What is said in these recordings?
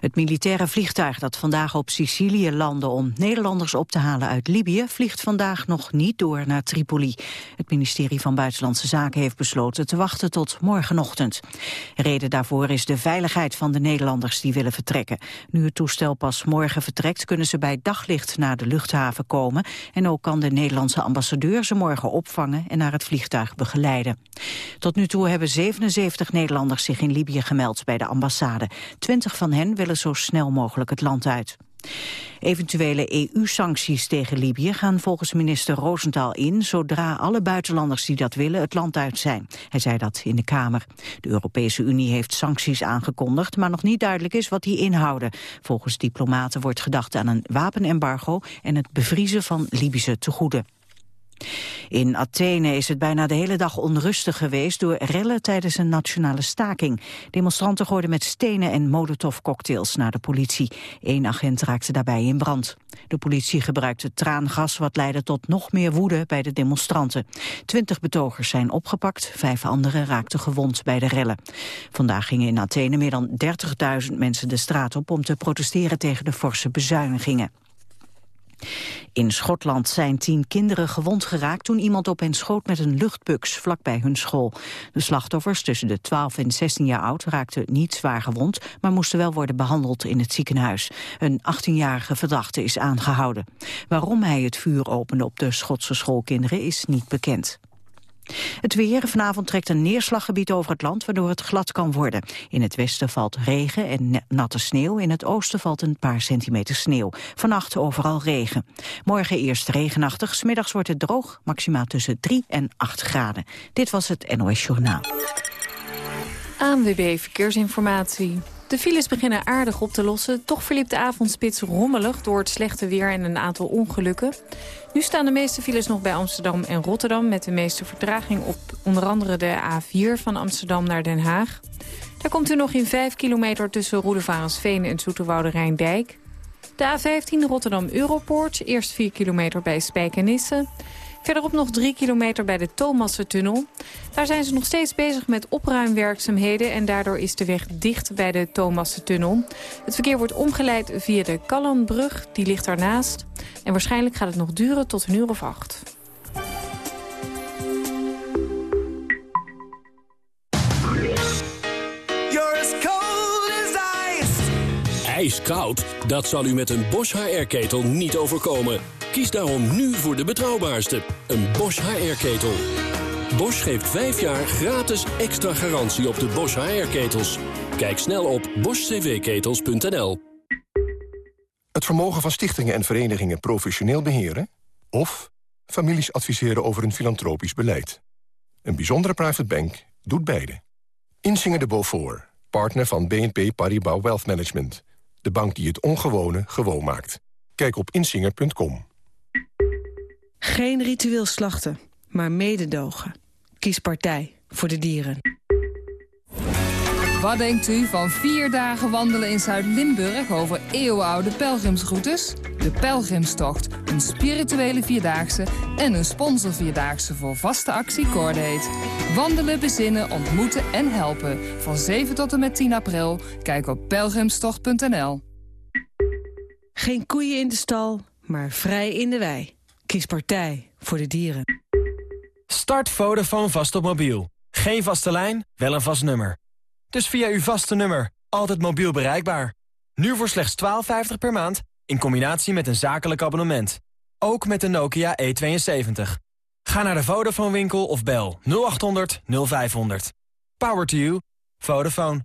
Het militaire vliegtuig dat vandaag op Sicilië landde om Nederlanders op te halen uit Libië vliegt vandaag nog niet door naar Tripoli. Het ministerie van Buitenlandse Zaken heeft besloten te wachten tot morgenochtend. Reden daarvoor is de veiligheid van de Nederlanders die willen vertrekken. Nu het toestel pas morgen vertrekt kunnen ze bij daglicht naar de luchthaven komen en ook kan de Nederlandse ambassadeur ze morgen opvangen en naar het vliegtuig begeleiden. Tot nu toe hebben 77 Nederlanders zich in Libië gemeld bij de ambassade. 20 van hen willen zo snel mogelijk het land uit. Eventuele EU-sancties tegen Libië gaan volgens minister Rosenthal in... zodra alle buitenlanders die dat willen het land uit zijn. Hij zei dat in de Kamer. De Europese Unie heeft sancties aangekondigd... maar nog niet duidelijk is wat die inhouden. Volgens diplomaten wordt gedacht aan een wapenembargo... en het bevriezen van Libische tegoeden. In Athene is het bijna de hele dag onrustig geweest door rellen tijdens een nationale staking. Demonstranten gooiden met stenen en molotovcocktails naar de politie. Eén agent raakte daarbij in brand. De politie gebruikte traangas wat leidde tot nog meer woede bij de demonstranten. Twintig betogers zijn opgepakt, vijf anderen raakten gewond bij de rellen. Vandaag gingen in Athene meer dan 30.000 mensen de straat op om te protesteren tegen de forse bezuinigingen. In Schotland zijn tien kinderen gewond geraakt toen iemand op hen schoot met een luchtbux vlakbij hun school. De slachtoffers tussen de 12 en 16 jaar oud raakten niet zwaar gewond, maar moesten wel worden behandeld in het ziekenhuis. Een 18-jarige verdachte is aangehouden. Waarom hij het vuur opende op de Schotse schoolkinderen is niet bekend. Het weer. Vanavond trekt een neerslaggebied over het land, waardoor het glad kan worden. In het westen valt regen en natte sneeuw. In het oosten valt een paar centimeter sneeuw. Vannacht overal regen. Morgen eerst regenachtig. Smiddags wordt het droog, maximaal tussen 3 en 8 graden. Dit was het NOS Journaal. ANWB Verkeersinformatie. De files beginnen aardig op te lossen. Toch verliep de avondspits rommelig door het slechte weer en een aantal ongelukken. Nu staan de meeste files nog bij Amsterdam en Rotterdam... met de meeste vertraging op onder andere de A4 van Amsterdam naar Den Haag. Daar komt u nog in 5 kilometer tussen Roedevarensveen en Zoeterwoude Rijndijk. De A15 Rotterdam-Europoort, eerst 4 kilometer bij Spijkenisse... Verderop nog drie kilometer bij de Thomassentunnel. Daar zijn ze nog steeds bezig met opruimwerkzaamheden... en daardoor is de weg dicht bij de Thomassentunnel. Het verkeer wordt omgeleid via de Kallandbrug, die ligt daarnaast. En waarschijnlijk gaat het nog duren tot een uur of acht. Ijskoud? Dat zal u met een Bosch HR-ketel niet overkomen. Kies daarom nu voor de betrouwbaarste, een Bosch HR-ketel. Bosch geeft 5 jaar gratis extra garantie op de Bosch HR-ketels. Kijk snel op boschcvketels.nl. Het vermogen van stichtingen en verenigingen professioneel beheren... of families adviseren over een filantropisch beleid. Een bijzondere private bank doet beide. Insinger de Beaufort, partner van BNP Paribas Wealth Management. De bank die het ongewone gewoon maakt. Kijk op insinger.com. Geen ritueel slachten, maar mededogen. Kies partij voor de dieren. Wat denkt u van vier dagen wandelen in Zuid-Limburg over eeuwenoude pelgrimsroutes? De Pelgrimstocht, een spirituele vierdaagse en een sponsorvierdaagse voor vaste actie Cordate. Wandelen, bezinnen, ontmoeten en helpen. Van 7 tot en met 10 april. Kijk op pelgrimstocht.nl. Geen koeien in de stal, maar vrij in de wei. Kies partij voor de dieren. Start Vodafone vast op mobiel. Geen vaste lijn, wel een vast nummer. Dus via uw vaste nummer, altijd mobiel bereikbaar. Nu voor slechts 12,50 per maand, in combinatie met een zakelijk abonnement. Ook met de Nokia E72. Ga naar de Vodafone winkel of bel 0800 0500. Power to you. Vodafone.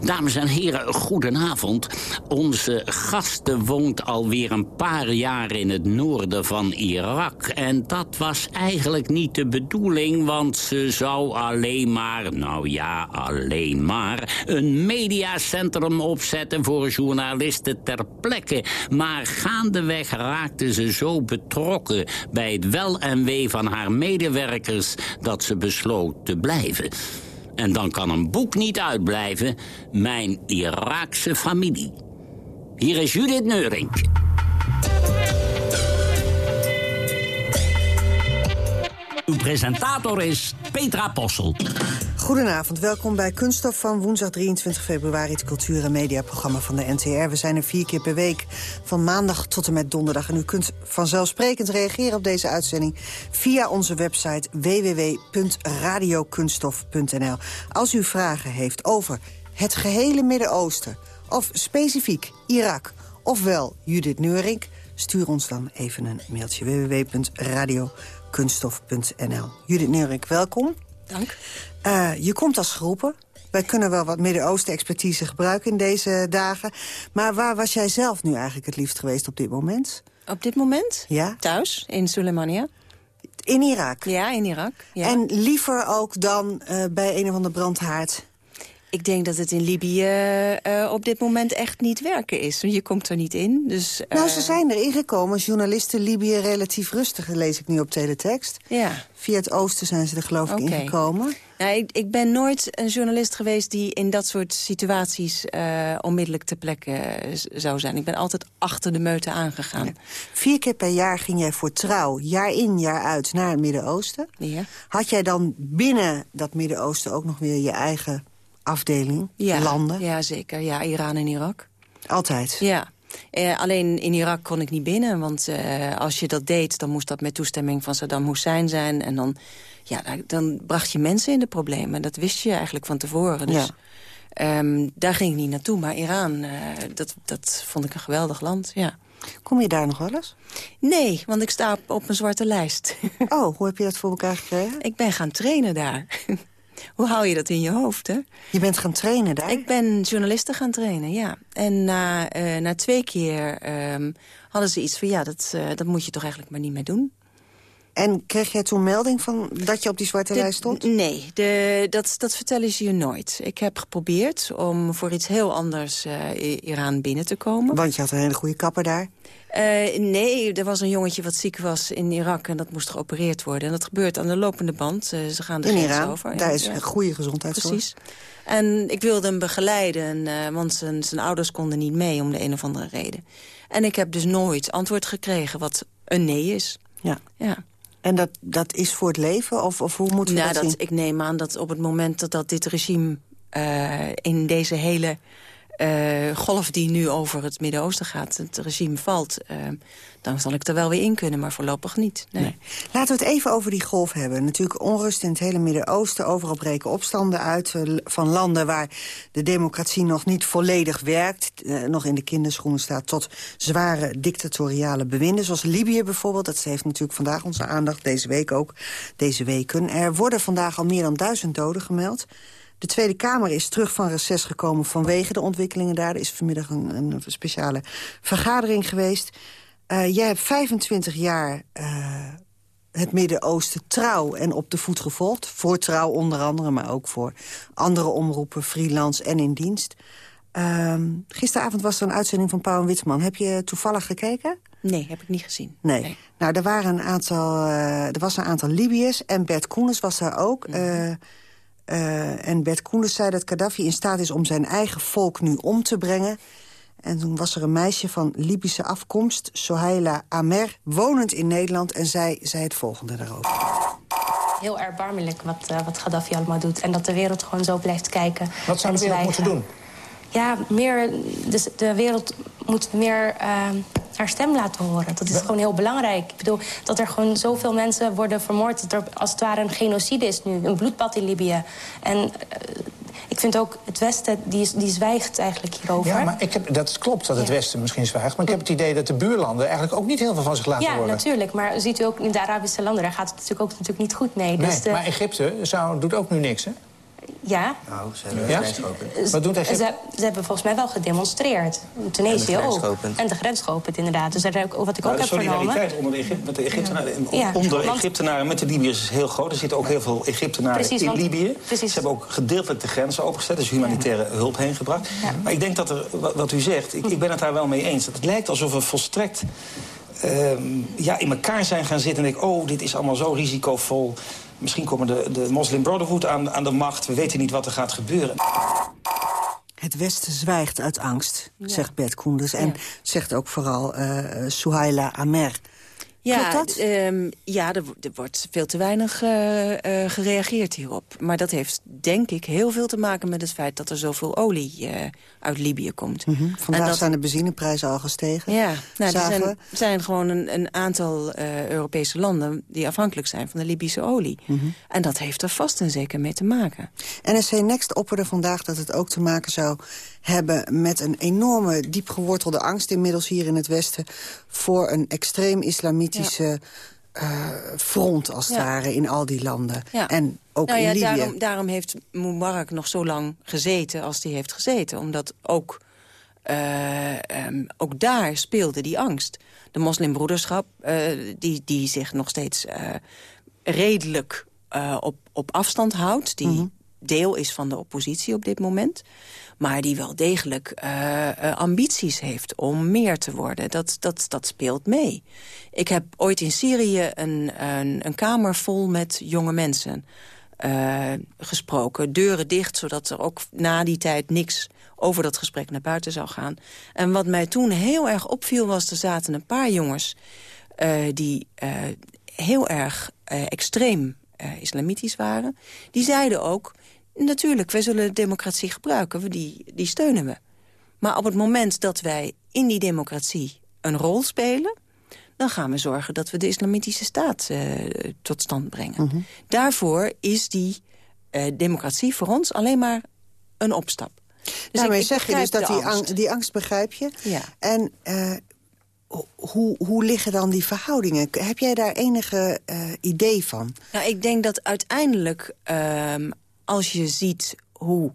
Dames en heren, goedenavond. Onze gasten woont alweer een paar jaar in het noorden van Irak. En dat was eigenlijk niet de bedoeling, want ze zou alleen maar... nou ja, alleen maar... een mediacentrum opzetten voor journalisten ter plekke. Maar gaandeweg raakte ze zo betrokken bij het wel en wee van haar medewerkers... dat ze besloot te blijven. En dan kan een boek niet uitblijven, Mijn Iraakse familie. Hier is Judith Neurink. Uw presentator is Petra Possel. Goedenavond, welkom bij Kunststof van woensdag 23 februari... het cultuur- en mediaprogramma van de NTR. We zijn er vier keer per week, van maandag tot en met donderdag. En u kunt vanzelfsprekend reageren op deze uitzending... via onze website www.radiokunststof.nl. Als u vragen heeft over het gehele Midden-Oosten... of specifiek Irak, ofwel Judith Neurink... stuur ons dan even een mailtje www.radiokunststof.nl. Judith Neurink, welkom. Dank. Uh, je komt als geroepen. Wij kunnen wel wat Midden-Oosten-expertise gebruiken in deze dagen. Maar waar was jij zelf nu eigenlijk het liefst geweest op dit moment? Op dit moment? Ja. Thuis, in Suleimania. In Irak? Ja, in Irak. Ja. En liever ook dan uh, bij een of andere brandhaard? Ik denk dat het in Libië uh, op dit moment echt niet werken is. Je komt er niet in. Dus, uh... Nou, ze zijn erin gekomen. Journalisten Libië relatief rustig, lees ik nu op teletext. Ja. Via het oosten zijn ze er geloof ik okay. ingekomen. Nou, ik, ik, ben nooit een journalist geweest die in dat soort situaties uh, onmiddellijk ter plekke zou zijn. Ik ben altijd achter de meute aangegaan. Ja. Vier keer per jaar ging jij voor trouw, jaar in, jaar uit, naar het Midden-Oosten. Ja. Had jij dan binnen dat Midden-Oosten ook nog weer je eigen afdeling, ja, landen? Ja, zeker. Ja, Iran en Irak. Altijd? Ja. Uh, alleen in Irak kon ik niet binnen, want uh, als je dat deed... dan moest dat met toestemming van Saddam Hussein zijn. En dan, ja, dan bracht je mensen in de problemen. Dat wist je eigenlijk van tevoren. Dus ja. um, daar ging ik niet naartoe. Maar Iran, uh, dat, dat vond ik een geweldig land, ja. Kom je daar nog wel eens? Nee, want ik sta op, op een zwarte lijst. oh, hoe heb je dat voor elkaar gekregen? Ik ben gaan trainen daar. Hoe hou je dat in je hoofd, hè? Je bent gaan trainen daar? Ik ben journalisten gaan trainen, ja. En na, uh, na twee keer um, hadden ze iets van... ja, dat, uh, dat moet je toch eigenlijk maar niet meer doen. En kreeg jij toen melding van dat je op die zwarte de, lijst stond? Nee, de, dat, dat vertellen ze je nooit. Ik heb geprobeerd om voor iets heel anders uh, Iran binnen te komen. Want je had een hele goede kapper daar? Uh, nee, er was een jongetje wat ziek was in Irak en dat moest geopereerd worden. En dat gebeurt aan de lopende band. Uh, ze gaan de in grens Iran, over. daar is een goede gezondheidszorg. Precies. En ik wilde hem begeleiden, uh, want zijn, zijn ouders konden niet mee om de een of andere reden. En ik heb dus nooit antwoord gekregen wat een nee is. Ja. ja. En dat, dat is voor het leven? Of, of hoe moeten we nou, dat, dat zien? Ik neem aan dat op het moment dat, dat dit regime in deze hele uh, golf die nu over het Midden-Oosten gaat, het regime valt, uh, dan zal ik er wel weer in kunnen, maar voorlopig niet. Nee. Laten we het even over die golf hebben. Natuurlijk onrust in het hele Midden-Oosten, overal breken opstanden uit uh, van landen waar de democratie nog niet volledig werkt, nog in de kinderschoenen staat, tot zware dictatoriale bewinden, zoals Libië bijvoorbeeld. Dat heeft natuurlijk vandaag onze aandacht, deze week ook, deze weken. Er worden vandaag al meer dan duizend doden gemeld. De Tweede Kamer is terug van reces gekomen vanwege de ontwikkelingen daar. Er is vanmiddag een, een speciale vergadering geweest. Uh, jij hebt 25 jaar uh, het Midden-Oosten trouw en op de voet gevolgd. Voor trouw onder andere, maar ook voor andere omroepen, freelance en in dienst. Uh, gisteravond was er een uitzending van Pauw en. Heb je toevallig gekeken? Nee, heb ik niet gezien. Nee. nee. Nou, er, waren een aantal, uh, er was een aantal Libiërs en Bert Koenders was daar ook... Mm -hmm. Uh, en Bert Koenders zei dat Gaddafi in staat is om zijn eigen volk nu om te brengen. En toen was er een meisje van Libische afkomst, Sohaila Amer, wonend in Nederland. En zij zei het volgende daarover. Heel erbarmelijk wat, uh, wat Gaddafi allemaal doet. En dat de wereld gewoon zo blijft kijken. Wat zou de wereld moeten doen? Ja, meer, dus de wereld moet meer uh, haar stem laten horen. Dat is gewoon heel belangrijk. Ik bedoel, dat er gewoon zoveel mensen worden vermoord... dat er als het ware een genocide is nu, een bloedbad in Libië. En uh, ik vind ook het Westen, die, die zwijgt eigenlijk hierover. Ja, maar ik heb, dat klopt dat het ja. Westen misschien zwijgt... maar ik heb het idee dat de buurlanden eigenlijk ook niet heel veel van zich laten ja, horen. Ja, natuurlijk, maar ziet u ook in de Arabische landen... daar gaat het natuurlijk ook natuurlijk niet goed mee. Nee, dus de... maar Egypte zou, doet ook nu niks, hè? Ja. Nou, ze hebben ja? de Wat doet Egypte? Ze, ze, hebben volgens mij wel gedemonstreerd. In Tunesië en ook. En de grens geopend, inderdaad. Dus daar, wat ik nou, ook heb vernomen... De solidariteit onder de, Egypte, met de Egyptenaren, ja. onder want... Egyptenaren met de Libiërs is heel groot. Er zitten ook heel veel Egyptenaren precies, in want... Libië. Precies. Ze hebben ook gedeeltelijk de grenzen opengezet. Dus humanitaire ja. hulp heen gebracht. Ja. Maar ik denk dat er, wat u zegt, ik, ik ben het daar wel mee eens. Dat het lijkt alsof er volstrekt... Uh, ja, in elkaar zijn gaan zitten en denk oh, dit is allemaal zo risicovol. Misschien komen de, de Muslim Brotherhood aan, aan de macht. We weten niet wat er gaat gebeuren. Het Westen zwijgt uit angst, zegt Bert Koenders. En zegt ook vooral uh, Suhaila Amer. Ja, um, ja er, er, wordt veel te weinig uh, uh, gereageerd hierop. Maar dat heeft, denk ik, heel veel te maken met het feit... dat er zoveel olie uh, uit Libië komt. Mm -hmm. Vandaag dat... zijn de benzineprijzen al gestegen. Ja, nou, er zijn, zijn, gewoon een, een aantal Europese landen... die afhankelijk zijn van de Libische olie. Mm -hmm. En dat heeft er vast en zeker mee te maken. NSC Next opperde vandaag dat het ook te maken zou hebben... met een enorme, diep gewortelde angst inmiddels hier in het Westen... voor een extreem islamitische... Uh, front, als het ja. ware, in al die landen. Ja. En ook nou ja, in Libië. Daarom, daarom heeft Mubarak nog zo lang gezeten als hij heeft gezeten. Omdat ook, uh, um, ook daar speelde die angst. De moslimbroederschap, uh, die, die zich nog steeds redelijk op, op afstand houdt... die mm -hmm. deel is van de oppositie op dit moment maar die wel degelijk uh, uh, ambities heeft om meer te worden. Dat, dat, dat speelt mee. Ik heb ooit in Syrië een, een, een kamer vol met jonge mensen uh, gesproken. Deuren dicht, zodat er ook na die tijd niks over dat gesprek naar buiten zou gaan. En wat mij toen heel erg opviel was, er zaten een paar jongens... die heel erg extreem islamitisch waren. Die zeiden ook, Natuurlijk, wij zullen de democratie gebruiken. Die, die steunen we. Maar op het moment dat wij in die democratie een rol spelen... dan gaan we zorgen dat we de islamitische staat uh, tot stand brengen. Mm -hmm. Daarvoor is die uh, democratie voor ons alleen maar een opstap. Dus Daarmee ik, zeg je dus dat die angst. die angst begrijp je. Ja. En uh, hoe, hoe liggen dan die verhoudingen? Heb jij daar enige idee van? Nou, ik denk dat uiteindelijk ehm, als je ziet hoe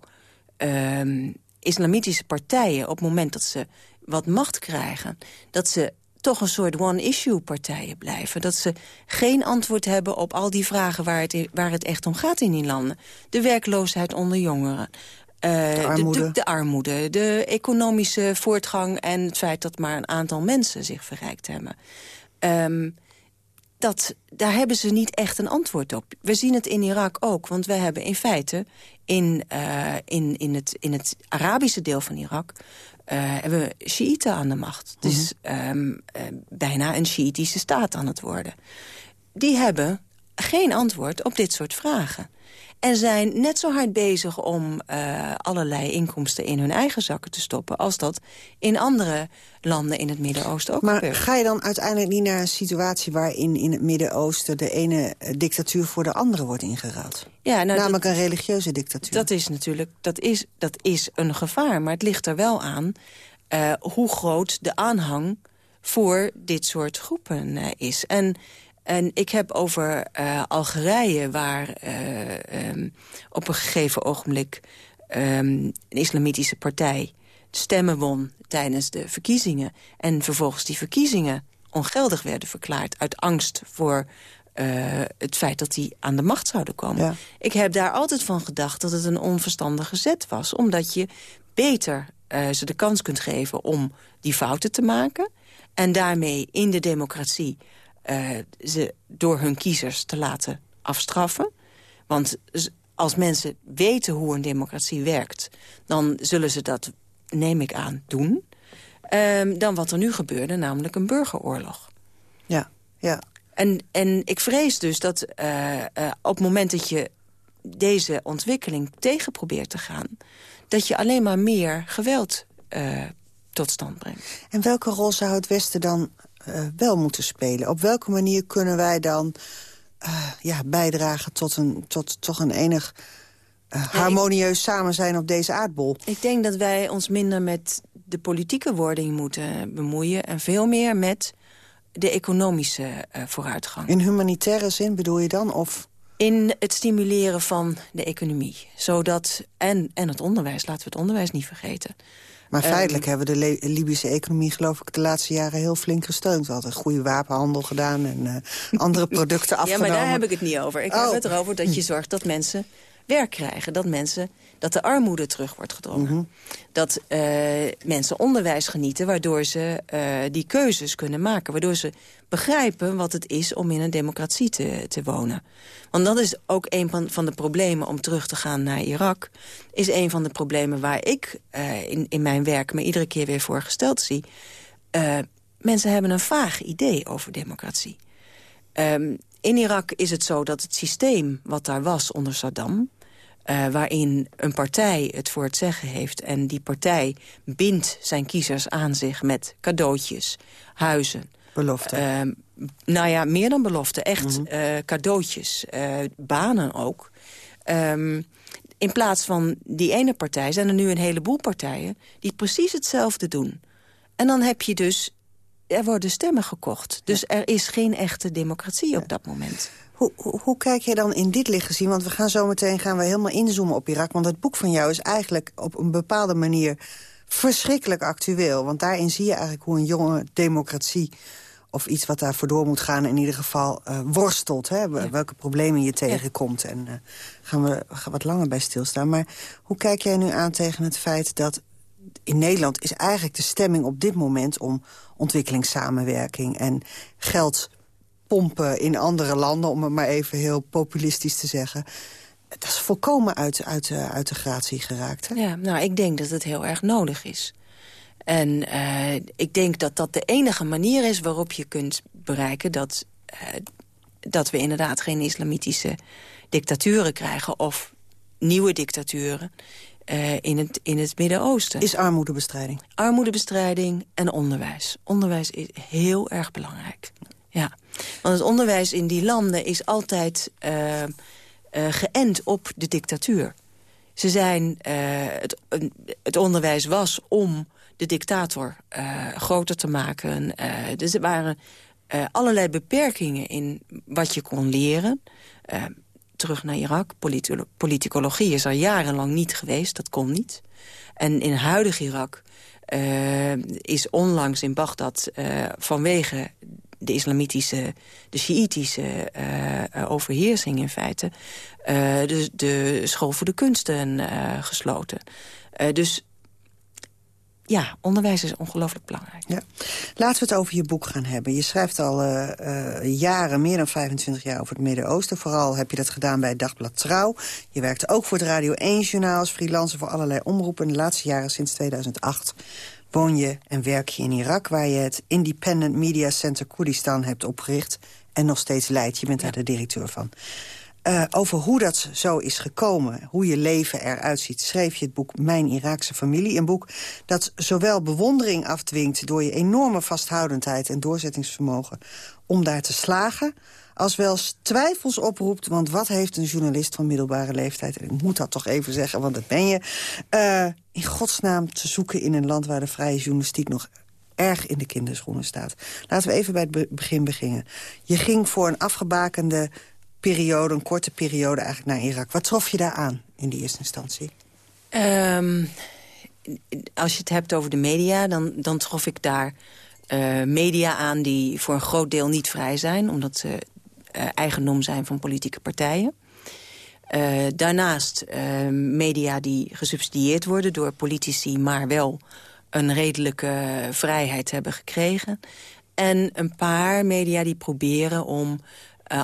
um, islamitische partijen... op het moment dat ze wat macht krijgen... dat ze toch een soort one-issue partijen blijven. Dat ze geen antwoord hebben op al die vragen waar het, waar het echt om gaat in die landen. De werkloosheid onder jongeren. Uh, de, armoede. De, de, armoede, de economische voortgang... en het feit dat maar een aantal mensen zich verrijkt hebben. Um, dat, daar hebben ze niet echt een antwoord op. We zien het in Irak ook, want we hebben in feite... in, uh, in, in, het, in het Arabische deel van Irak... Uh, hebben we Shiiten aan de macht. Mm -hmm. Dus um, uh, bijna een Shiïtische staat aan het worden. Die hebben geen antwoord op dit soort vragen. En zijn net zo hard bezig om uh, allerlei inkomsten in hun eigen zakken te stoppen... als dat in andere landen in het Midden-Oosten ook maar gebeurt. ga je dan uiteindelijk niet naar een situatie... waarin in het Midden-Oosten de ene dictatuur voor de andere wordt ingeruild? Ja, nou, Namelijk dat, een religieuze dictatuur. Dat is natuurlijk dat is, dat is een gevaar, maar het ligt er wel aan... Uh, hoe groot de aanhang voor dit soort groepen uh, is. En en ik heb over uh, Algerije, waar uh, um, op een gegeven ogenblik um, een islamitische partij stemmen won tijdens de verkiezingen. En vervolgens die verkiezingen ongeldig werden verklaard uit angst voor uh, het feit dat die aan de macht zouden komen. Ja. Ik heb daar altijd van gedacht dat het een onverstandige zet was. Omdat je beter uh, ze de kans kunt geven om die fouten te maken... en daarmee in de democratie ze door hun kiezers te laten afstraffen. Want als mensen weten hoe een democratie werkt... dan zullen ze dat, neem ik aan, doen. Um, dan wat er nu gebeurde, namelijk een burgeroorlog. Ja, ja. En, en ik vrees dus dat uh, uh, op het moment dat je deze ontwikkeling tegen probeert te gaan... dat je alleen maar meer geweld uh, tot stand brengt. En welke rol zou het Westen dan uh, wel moeten spelen? Op welke manier kunnen wij dan uh, ja, bijdragen tot, een, tot toch een enig uh, harmonieus samen zijn op deze aardbol? Ik denk dat wij ons minder met de politieke wording moeten bemoeien... en veel meer met de economische vooruitgang. In humanitaire zin bedoel je dan? Of... In het stimuleren van de economie. Zodat, en, en het onderwijs, laten we het onderwijs niet vergeten... Maar feitelijk um, hebben we de Libische economie geloof ik de laatste jaren heel flink gesteund. We hadden goede wapenhandel gedaan en uh, andere producten afgenomen. Ja, maar daar heb ik het niet over. Ik oh. heb het erover dat je zorgt dat mensen werk krijgen. Dat mensen dat de armoede terug wordt gedrongen. Mhm. Dat uh, mensen onderwijs genieten, waardoor ze uh, die keuzes kunnen maken. Waardoor ze begrijpen wat het is om in een democratie te, te wonen. Want dat is ook een van, van de problemen om terug te gaan naar Irak. Is een van de problemen waar ik uh, in, in mijn werk me iedere keer weer voor gesteld zie. mensen hebben een vaag idee over democratie. Um, in Irak is het zo dat het systeem wat daar was onder Saddam... Uh, waarin een partij het voor het zeggen heeft... en die partij bindt zijn kiezers aan zich met cadeautjes, huizen... Belofte. Uh, nou ja, meer dan belofte. Echt mm -hmm. uh, cadeautjes, banen ook. Um, in plaats van die ene partij zijn er nu een heleboel partijen... die precies hetzelfde doen. En dan heb je dus er worden stemmen gekocht. Dus er is geen echte democratie op dat moment. Hoe, hoe, hoe, kijk je dan in dit licht gezien? Want we gaan zo meteen gaan we helemaal inzoomen op Irak. Want het boek van jou is eigenlijk op een bepaalde manier verschrikkelijk actueel. Want daarin zie je eigenlijk hoe een jonge democratie of iets wat daarvoor door moet gaan, in ieder geval uh, worstelt. Hè? Ja. Welke problemen je tegenkomt. Ja. En uh, gaan we gaan wat langer bij stilstaan. Maar hoe kijk jij nu aan tegen het feit dat in Nederland is eigenlijk de stemming op dit moment... om ontwikkelingssamenwerking en geld pompen in andere landen... om het maar even heel populistisch te zeggen... dat is volkomen uit, uit, uit de gratie geraakt. Hè? Ja, nou, ik denk dat het heel erg nodig is. En uh, ik denk dat dat de enige manier is waarop je kunt bereiken... dat, uh, dat we inderdaad geen islamitische dictaturen krijgen... of nieuwe dictaturen uh, in het, in het Midden-Oosten. Is armoedebestrijding? Armoedebestrijding en onderwijs. Onderwijs is heel erg belangrijk. Ja, want het onderwijs in die landen is altijd uh, uh, geënt op de dictatuur. Ze zijn, het, het onderwijs was om de dictator groter te maken. dus er waren allerlei beperkingen in wat je kon leren terug naar Irak. Politi politicologie is er jarenlang niet geweest, dat kon niet. En in huidig Irak is onlangs in Bagdad vanwege de islamitische, de Sjiitische uh, overheersing in feite... de, de school voor de kunsten gesloten. dus ja, onderwijs is ongelooflijk belangrijk. Ja. Laten we het over je boek gaan hebben. Je schrijft al uh, uh, jaren, meer dan 25 jaar over het Midden-Oosten. Vooral heb je dat gedaan bij Dagblad Trouw. Je werkte ook voor het Radio 1-journaal als freelancer voor allerlei omroepen. De laatste jaren, sinds 2008, woon je en werk je in Irak... waar je het Independent Media Center Koerdistan hebt opgericht... en nog steeds leidt. Je bent daar de directeur van. Uh, over hoe dat zo is gekomen, hoe je leven eruit ziet... schreef je het boek Mijn Iraakse Familie. Een boek dat zowel bewondering afdwingt... door je enorme vasthoudendheid en doorzettingsvermogen om daar te slagen... als wel twijfels oproept, want wat heeft een journalist van middelbare leeftijd... en ik moet dat toch even zeggen, want dat ben je... Uh, in godsnaam te zoeken in een land waar de vrije journalistiek nog erg in de kinderschoenen staat. Laten we even bij het begin beginnen. Je ging voor een afgebakende periode, een korte periode eigenlijk naar Irak. Wat trof je daar aan in die eerste instantie? Um, als je het hebt over de media, dan, dan trof ik daar uh, media aan... die voor een groot deel niet vrij zijn, omdat ze eigendom zijn van politieke partijen. Uh, daarnaast media die gesubsidieerd worden door politici... maar wel een redelijke vrijheid hebben gekregen. En een paar media die proberen om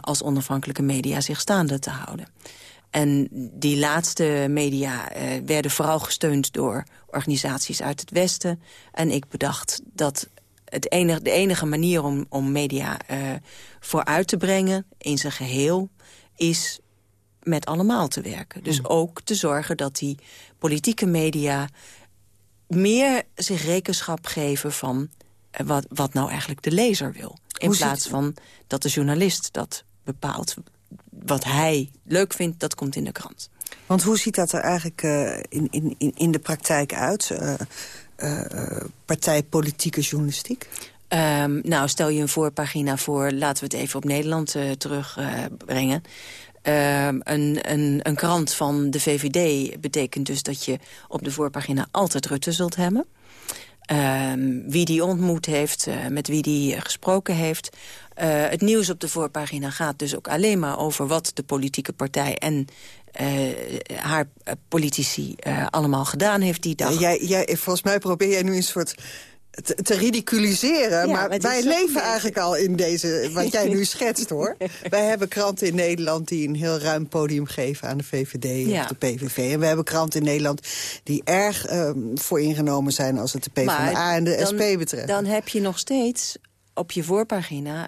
als onafhankelijke media zich staande te houden. En die laatste media werden vooral gesteund door organisaties uit het Westen. En ik bedacht dat het enige, de enige manier om, om media uh, vooruit te brengen in zijn geheel... is met allemaal te werken. Dus mm. ook te zorgen dat die politieke media meer zich rekenschap geven van wat, wat nou eigenlijk de lezer wil. In plaats van dat de journalist dat bepaalt. Wat hij leuk vindt, dat komt in de krant. Want hoe ziet dat er eigenlijk uh, in, in, in de praktijk uit? Uh, partijpolitieke journalistiek? Um, nou, stel je een voorpagina voor, laten we het even op Nederland terugbrengen. Ehm, een, een, een krant van de VVD betekent dus dat je op de voorpagina altijd Rutte zult hebben. Ehm, wie die ontmoet heeft, met wie die gesproken heeft. Het nieuws op de voorpagina gaat dus ook alleen maar over wat de politieke partij en uh, haar politici allemaal gedaan heeft die dag. Jij, jij, volgens mij probeer jij nu een soort te, te ridiculiseren. Ja, maar wij zo leven eigenlijk al in deze, wat jij nu schetst hoor. wij hebben kranten in Nederland die een heel ruim podium geven aan de VVD Ja. of de PVV. En we hebben kranten in Nederland die erg ehm, voor ingenomen zijn als het de PvdA Maar en de dan- SP betreft. Dan heb je nog steeds op je voorpagina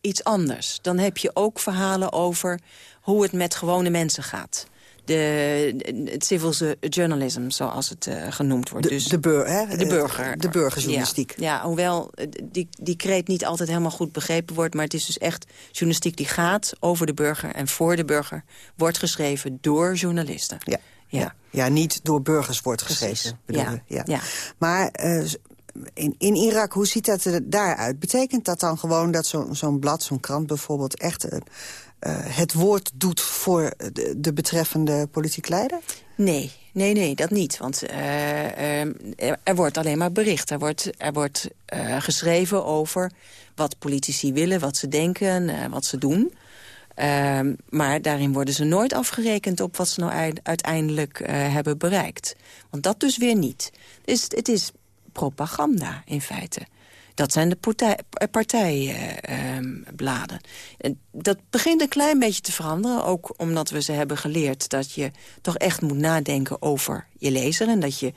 iets anders. Dan heb je ook verhalen over hoe het met gewone mensen gaat. De, het civil journalism, zoals het eh, genoemd wordt. De- dus de bur- hè? de burger. De burgerjournalistiek. Ja, ja, hoewel eh, die, die kreet niet altijd helemaal goed begrepen wordt... maar het is dus echt journalistiek die gaat over de burger... en voor de burger wordt geschreven door journalisten. Ja. Ja. Ja, niet door burgers wordt geschreven. bedoel Ja? Ja. ja. Maar eh, in, in Irak, hoe ziet dat er daaruit? Betekent dat dan gewoon dat zo- zo'n blad, zo'n krant bijvoorbeeld... echt eh, het woord doet voor de, de betreffende politiek leider? Nee, nee, nee, dat niet. Want eh, ehm, er, wordt alleen maar bericht. Er wordt, er wordt eh, geschreven over wat politici willen, wat ze denken, eh, wat ze doen. Ehm, maar daarin worden ze nooit afgerekend op wat ze nou ei- uiteindelijk eh, hebben bereikt. Want dat dus weer niet. Dus het is propaganda in feite. Dat zijn de partijbladen. dat begint een klein beetje te veranderen. Ook omdat we ze hebben geleerd dat je toch echt moet nadenken over je lezer. En dat je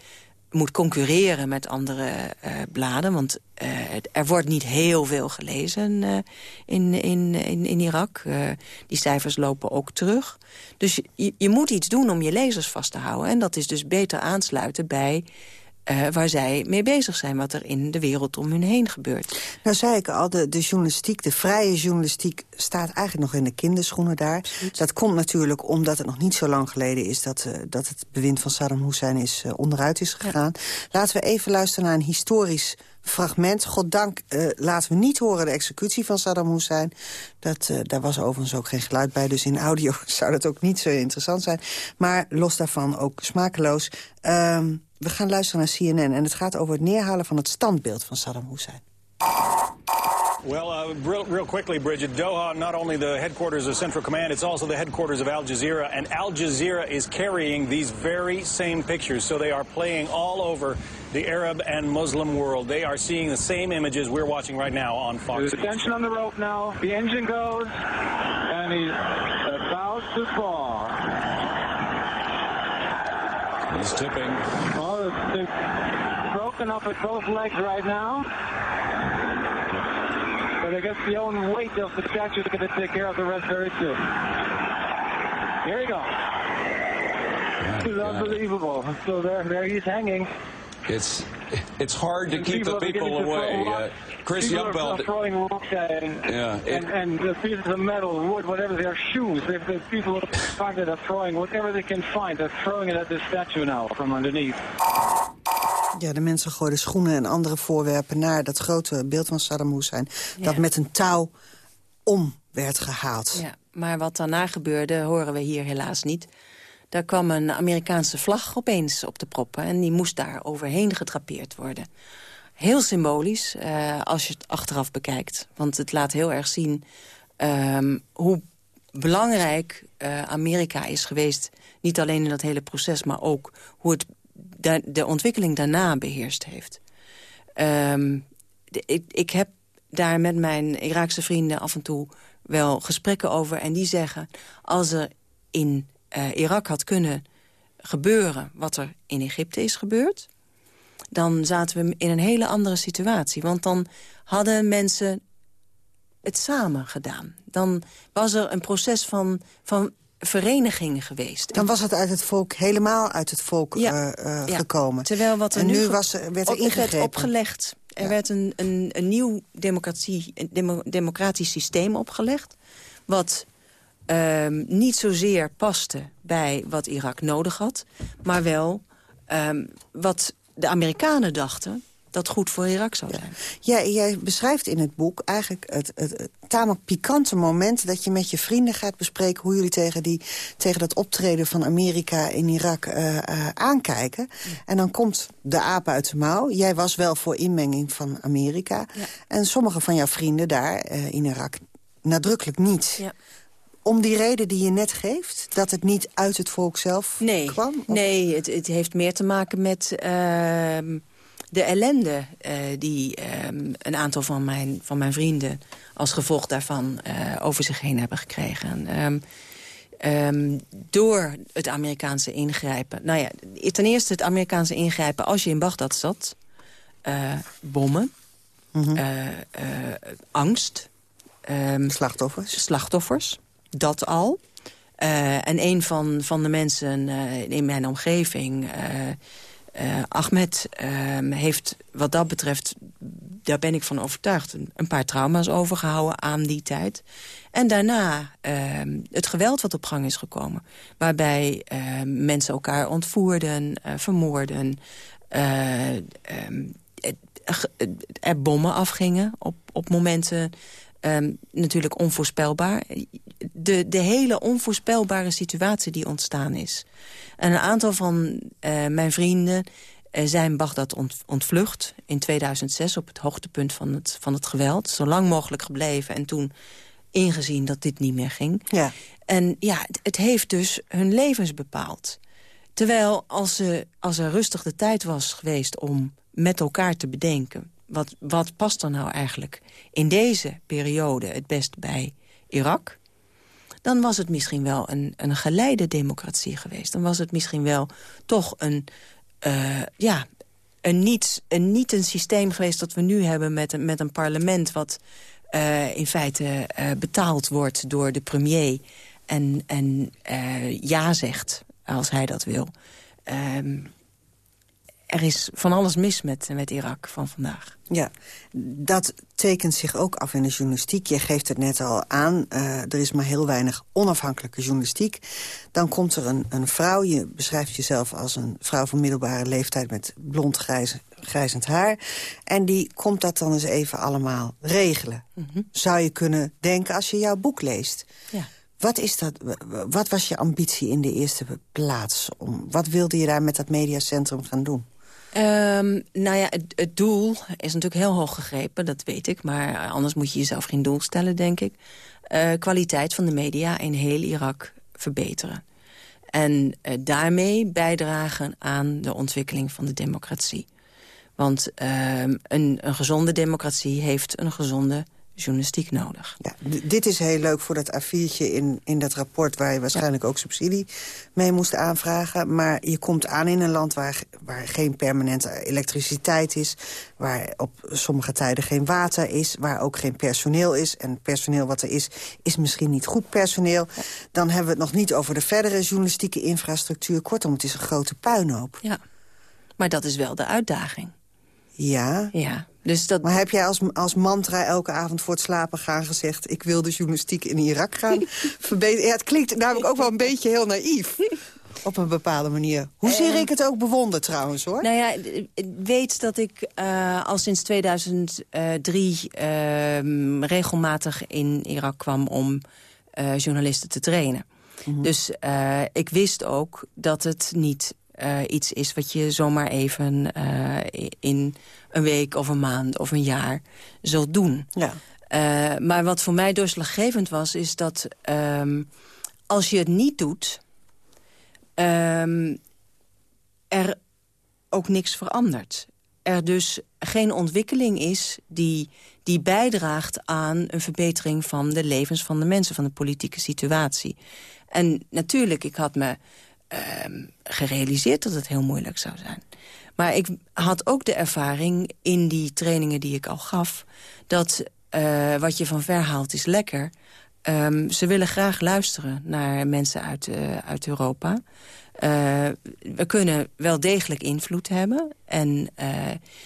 moet concurreren met andere eh, bladen. Want eh, er wordt niet heel veel gelezen eh, in, in, in, in Irak. Eh, die cijfers lopen ook terug. Dus je, je moet iets doen om je lezers vast te houden. En dat is dus beter aansluiten bij eh, waar zij mee bezig zijn. Wat er in de wereld om hun heen gebeurt. Nou zei ik al, de, de journalistiek, de vrije journalistiek... staat eigenlijk nog in de kinderschoenen daar. Dat komt natuurlijk omdat het nog niet zo lang geleden is... dat, eh, dat het bewind van Saddam Hussein is, eh, onderuit is gegaan. Laten we even luisteren naar een historisch fragment. Goddank eh, laten we niet horen de executie van Saddam Hussein. Dat, eh, daar was overigens ook geen geluid bij, dus in audio zou dat ook niet zo interessant zijn. Maar los daarvan ook smakeloos. Ehm, we gaan luisteren naar CNN en het gaat over het neerhalen van het standbeeld van Saddam Hussein. Well, uh, real, real quickly, Bridget, Doha, not only the headquarters of Central Command, it's also the headquarters of Al Jazeera. And Al Jazeera is carrying these very same pictures. So they are playing all over the Arab and Muslim world. They are seeing the same images we're watching right now on Fox. There's tension on the rope now. The engine goes, and he's about to fall. He's tipping. Oh, it's broken up at both legs right now. But I guess the own weight of the statue is going to take care of the rest very soon. Here we go. This is unbelievable. So there, there he's hanging. It's it's hard to keep the are people away. Uh, Chris people are Youngveld. throwing rocks at and, Yeah, it- and, and the pieces of metal, wood, whatever, their shoes. If the people are throwing whatever they can find, they're throwing it at this statue now from underneath. Ja, de mensen gooiden schoenen en andere voorwerpen naar dat grote beeld van Saddam Hussein. Dat met een touw om werd gehaald. Ja, maar wat daarna gebeurde, horen we hier helaas niet. Daar kwam een Amerikaanse vlag opeens op de proppen... en die moest daar overheen getrapeerd worden. Heel symbolisch, eh, als je het achteraf bekijkt. Want het laat heel erg zien ehm, hoe belangrijk eh, Amerika is geweest. Niet alleen in dat hele proces, maar ook hoe het da- de ontwikkeling daarna beheerst heeft. Ehm, de- ik, ik heb daar met mijn Iraakse vrienden af en toe wel gesprekken over. En die zeggen, als er in eh, Irak had kunnen gebeuren wat er in Egypte is gebeurd... dan zaten we in een hele andere situatie. Want dan hadden mensen het samen gedaan. Dan was er een proces van, van vereniging geweest. Dan was het uit het volk, helemaal uit het volk Ja, eh, eh, ja. gekomen. Terwijl wat er en nu, was, er- werd er ingegrepen. werd opgelegd. Er werd een, een, een nieuw democratie, een demo- democratisch systeem opgelegd... wat ehm, niet zozeer paste bij wat Irak nodig had... maar wel ehm, wat de Amerikanen dachten dat goed voor Irak zou zijn. Ja, jij beschrijft in het boek eigenlijk het, het, het tamelijk pikante moment... dat je met je vrienden gaat bespreken hoe jullie tegen, die, tegen dat optreden van Amerika in Irak uh, uh, aankijken. En dan komt de aap uit de mouw. Jij was wel voor inmenging van Amerika. Ja. En sommige van jouw vrienden daar uh, in Irak nadrukkelijk niet. Ja om die reden die je net geeft? Dat het niet uit het volk zelf nee, kwam? Of? Nee, het, het, heeft meer te maken met uh, de ellende... Uh, die uh, een aantal van mijn, van mijn vrienden als gevolg daarvan uh, over zich heen hebben gekregen. Um, um, door het Amerikaanse ingrijpen. Nou ja, ten eerste het Amerikaanse ingrijpen als je in Bagdad zat. bommen. Mm -hmm. angst. Slachtoffers. Slachtoffers dat al. En een van, van de mensen in mijn omgeving, uh, Ahmed, ehm, heeft wat dat betreft, daar ben ik van overtuigd, een, paar trauma's overgehouden aan die tijd. En daarna ehm, het geweld wat op gang is gekomen. Waarbij ehm, mensen elkaar ontvoerden, vermoorden, er bommen afgingen op, op momenten natuurlijk onvoorspelbaar. De, de hele onvoorspelbare situatie die ontstaan is. En een aantal van uh, mijn vrienden uh, zijn Bagdad ont, ontvlucht in 2006... op het hoogtepunt van het, van het geweld. Zo lang mogelijk gebleven en toen ingezien dat dit niet meer ging. Ja. En ja, het, het heeft dus hun levens bepaald. Terwijl als, ze, als er rustig de tijd was geweest om met elkaar te bedenken wat, wat past er nou eigenlijk in deze periode het best bij Irak... dan was het misschien wel een, een geleide democratie geweest. Dan was het misschien wel toch een, uh, ja, een, niet, een, niet een systeem geweest dat we nu hebben... met een, met een parlement wat uh, in feite uh, betaald wordt door de premier... en, en ja zegt als hij dat wil... Um, er is van alles mis met, met Irak van vandaag. Ja, dat tekent zich ook af in de journalistiek. Je geeft het net al aan, uh, er is maar heel weinig onafhankelijke journalistiek. Dan komt er een, een vrouw, je beschrijft jezelf als een vrouw van middelbare leeftijd... met blond grijs, grijzend haar. En die komt dat dan eens even allemaal regelen. Mm -hmm. Zou je kunnen denken als je jouw boek leest. Ja. Wat, is dat, wat was je ambitie in de eerste plaats? Om, wat wilde je daar met dat mediacentrum gaan doen? Um, nou ja, het, doel is natuurlijk heel hoog gegrepen, dat weet ik. Maar anders moet je jezelf geen doel stellen, denk ik. Uh, kwaliteit van de media in heel Irak verbeteren. En uh, daarmee bijdragen aan de ontwikkeling van de democratie. Want uh, een, een gezonde democratie heeft een gezonde journalistiek nodig. Ja, dit is heel leuk voor dat A4'tje in, in dat rapport... waar je waarschijnlijk ook subsidie mee moest aanvragen. Maar je komt aan in een land waar, waar geen permanente elektriciteit is... waar op sommige tijden geen water is, waar ook geen personeel is. En personeel wat er is, is misschien niet goed personeel. Dan hebben we het nog niet over de verdere journalistieke infrastructuur. Kortom, het is een grote puinhoop. Ja, maar dat is wel de uitdaging. Ja. ja. Dus dat... Maar heb jij als, als mantra elke avond voor het slapen gaan gezegd... ik wil de journalistiek in Irak gaan verbeteren? Ja, het klinkt namelijk ook wel een beetje heel naïef. Op een bepaalde manier. Hoezeer uh, ik het ook bewonder trouwens, hoor. Nou ja, weet dat ik uh, al sinds 2003 uh, regelmatig in Irak kwam om uh, journalisten te trainen. Mm -hmm. Dus ik wist ook dat het niet uh, iets is wat je zomaar even uh, in een week of een maand of een jaar zult doen. Ja. Uh, maar wat voor mij doorslaggevend was, is dat um, als je het niet doet... Um, er ook niks verandert. Er dus geen ontwikkeling is die, die bijdraagt aan een verbetering van de levens van de mensen, van de politieke situatie. En natuurlijk, ik had me uh, gerealiseerd dat het heel moeilijk zou zijn. Maar ik had ook de ervaring in die trainingen die ik al gaf... dat uh, wat je van ver haalt is lekker. Um, ze willen graag luisteren naar mensen uit, uh, uit Europa. Uh, we kunnen wel degelijk invloed hebben. En,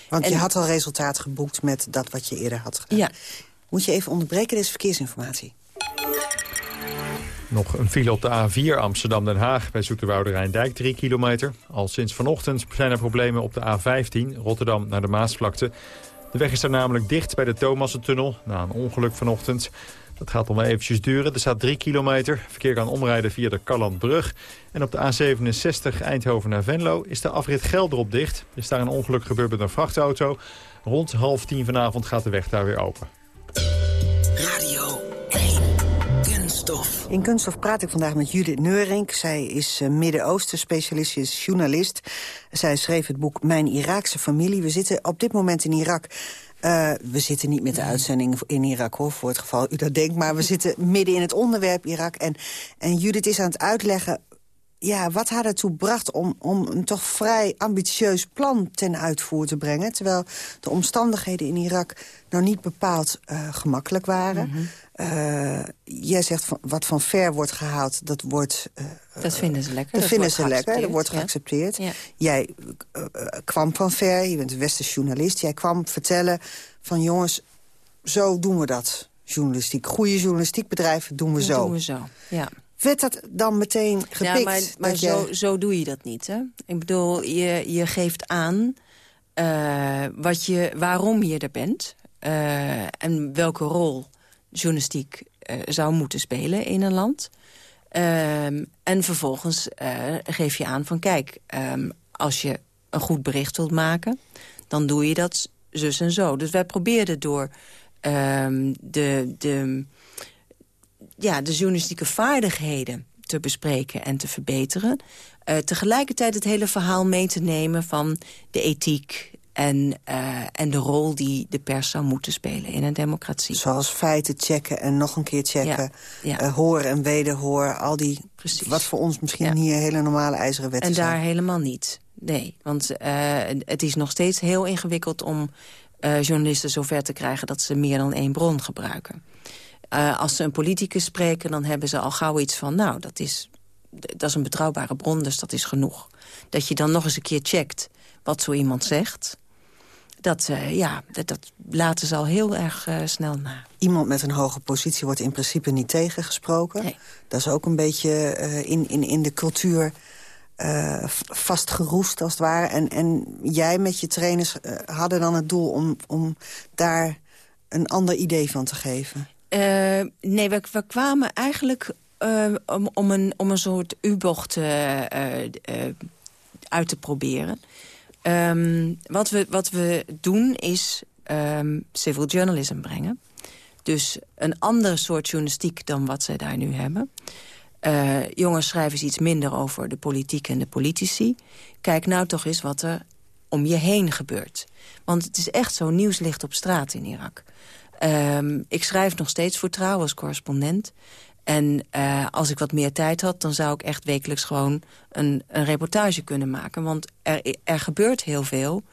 Want je en... had al resultaat geboekt met dat wat je eerder had gedaan. Ja. Moet je even onderbreken, dit is verkeersinformatie. Nog een file op de A4 Amsterdam-Den Haag bij Zoeterwoude Rijndijk, 3 kilometer. Al sinds vanochtend zijn er problemen op de A15 Rotterdam naar de Maasvlakte. De weg is daar namelijk dicht bij de Thomassentunnel na een ongeluk vanochtend. Dat gaat nog maar eventjes duren. Er staat 3 kilometer. Verkeer kan omrijden via de Kallandbrug. En op de A67 Eindhoven naar Venlo is de afrit Gelderop dicht. Er is daar een ongeluk gebeurd met een vrachtauto. Rond half tien vanavond gaat de weg daar weer open. Radio 1. In Kunststof praat ik vandaag met Judith Neurink. Zij is uh, Midden-Oosten specialist, is journalist. Zij schreef het boek Mijn Iraakse familie. We zitten op dit moment in Irak. Uh, we zitten niet met de uitzending in Irak, hoor, voor het geval u dat denkt. Maar we zitten midden in het onderwerp Irak. En, en Judith is aan het uitleggen ja, wat haar ertoe bracht om, om een toch vrij ambitieus plan ten uitvoer te brengen. Terwijl de omstandigheden in Irak nou niet bepaald uh, gemakkelijk waren. Mm -hmm. jij zegt van, wat van ver wordt gehaald, dat wordt... Uh, dat vinden ze lekker. Dat, dat vinden ze lekker, dat wordt geaccepteerd. Ja. Jij kwam van ver, je bent een westerse journalist. Jij kwam vertellen van jongens, zo doen we dat. Journalistiek, goede journalistiek bedrijven doen we dat zo. doen we zo, ja. Werd dat dan meteen gepikt? Ja, maar, maar zo, zo doe je dat niet. Hè? Ik bedoel, je, je geeft aan uh, wat je, waarom je er bent... Uh, en welke rol journalistiek uh, zou moeten spelen in een land. Um, en vervolgens geef je aan van, kijk, um, als je een goed bericht wilt maken... dan doe je dat zus en zo. Dus wij probeerden door um, de... de ja, de journalistieke vaardigheden te bespreken en te verbeteren. Uh, tegelijkertijd het hele verhaal mee te nemen van de ethiek... En, uh, en de rol die de pers zou moeten spelen in een democratie. Zoals feiten checken en nog een keer checken. Ja, ja. Uh, hoor en wederhoor. Al die, Precies. wat voor ons misschien ja. hier hele normale ijzeren wetten En zijn. daar helemaal niet. Nee, want het is nog steeds heel ingewikkeld om journalisten zover te krijgen... dat ze meer dan één bron gebruiken. Uh, als ze een politicus spreken, dan hebben ze al gauw iets van... nou, dat is, dat is een betrouwbare bron, dus dat is genoeg. Dat je dan nog eens een keer checkt wat zo iemand zegt... dat, uh, ja, dat, dat laten ze al heel erg uh, snel na. Iemand met een hoge positie wordt in principe niet tegengesproken. Nee. Dat is ook een beetje in, in, in de cultuur... Uh, vastgeroest als het ware. En, en jij met je trainers uh, hadden dan het doel om, om daar een ander idee van te geven. Uh, nee, we, kwamen eigenlijk uh, om, een, om een soort U-bocht uh, uit te proberen. Um, wat, we, wat we doen is um, civil journalism brengen. Dus een andere soort journalistiek dan wat zij daar nu hebben. jongens schrijven iets minder over de politiek en de politici. Kijk nou toch eens wat er om je heen gebeurt. Want het is echt zo, nieuws ligt op straat in Irak. Um, ik schrijf nog steeds voor Trouw als correspondent. En uh, als ik wat meer tijd had, dan zou ik echt wekelijks gewoon een, een reportage kunnen maken. Want er, er gebeurt heel veel.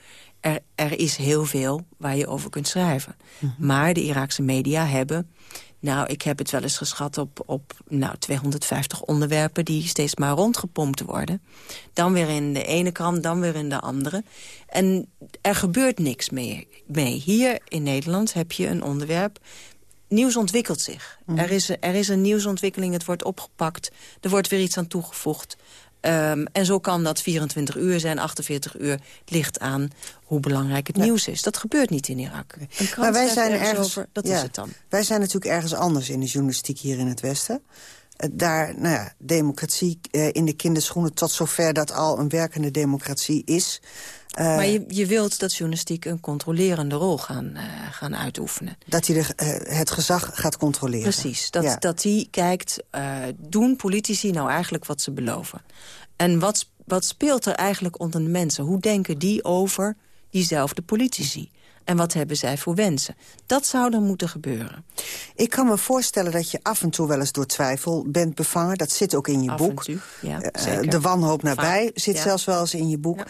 Er, er is heel veel waar je over kunt schrijven. Mm -hmm. Maar de Iraakse media hebben... Nou, ik heb het wel eens geschat op, op nou, 250 onderwerpen... die steeds maar rondgepompt worden. Dan weer in de ene krant, dan weer in de andere. En er gebeurt niks meer mee. Hier in Nederland heb je een onderwerp... Nieuws ontwikkelt zich. Mm. Er, is, er is een nieuwsontwikkeling, het wordt opgepakt. Er wordt weer iets aan toegevoegd. Um, en zo kan dat 24 uur zijn, 48 uur ligt aan hoe belangrijk het ja. nieuws is. Dat gebeurt niet in Irak. Maar wij zijn ergens, over, dat ja, is het dan. Wij zijn natuurlijk ergens anders in de journalistiek hier in het Westen. Daar, nou ja, democratie uh, in de kinderschoenen tot zover dat al een werkende democratie is. Uh, maar je, je wilt dat journalistiek een controlerende rol gaan, uh, gaan uitoefenen. Dat hij de, uh, het gezag gaat controleren. Precies, dat, ja. dat hij kijkt, doen politici nou eigenlijk wat ze beloven? En wat, wat speelt er eigenlijk onder de mensen? Hoe denken die over diezelfde politici? En wat hebben zij voor wensen? Dat zou dan moeten gebeuren. Ik kan me voorstellen dat je af en toe wel eens door twijfel bent bevangen. Dat zit ook in je af boek. Toe, ja, de wanhoop nabij Vaak, zit ja. zelfs wel eens in je boek. Ja.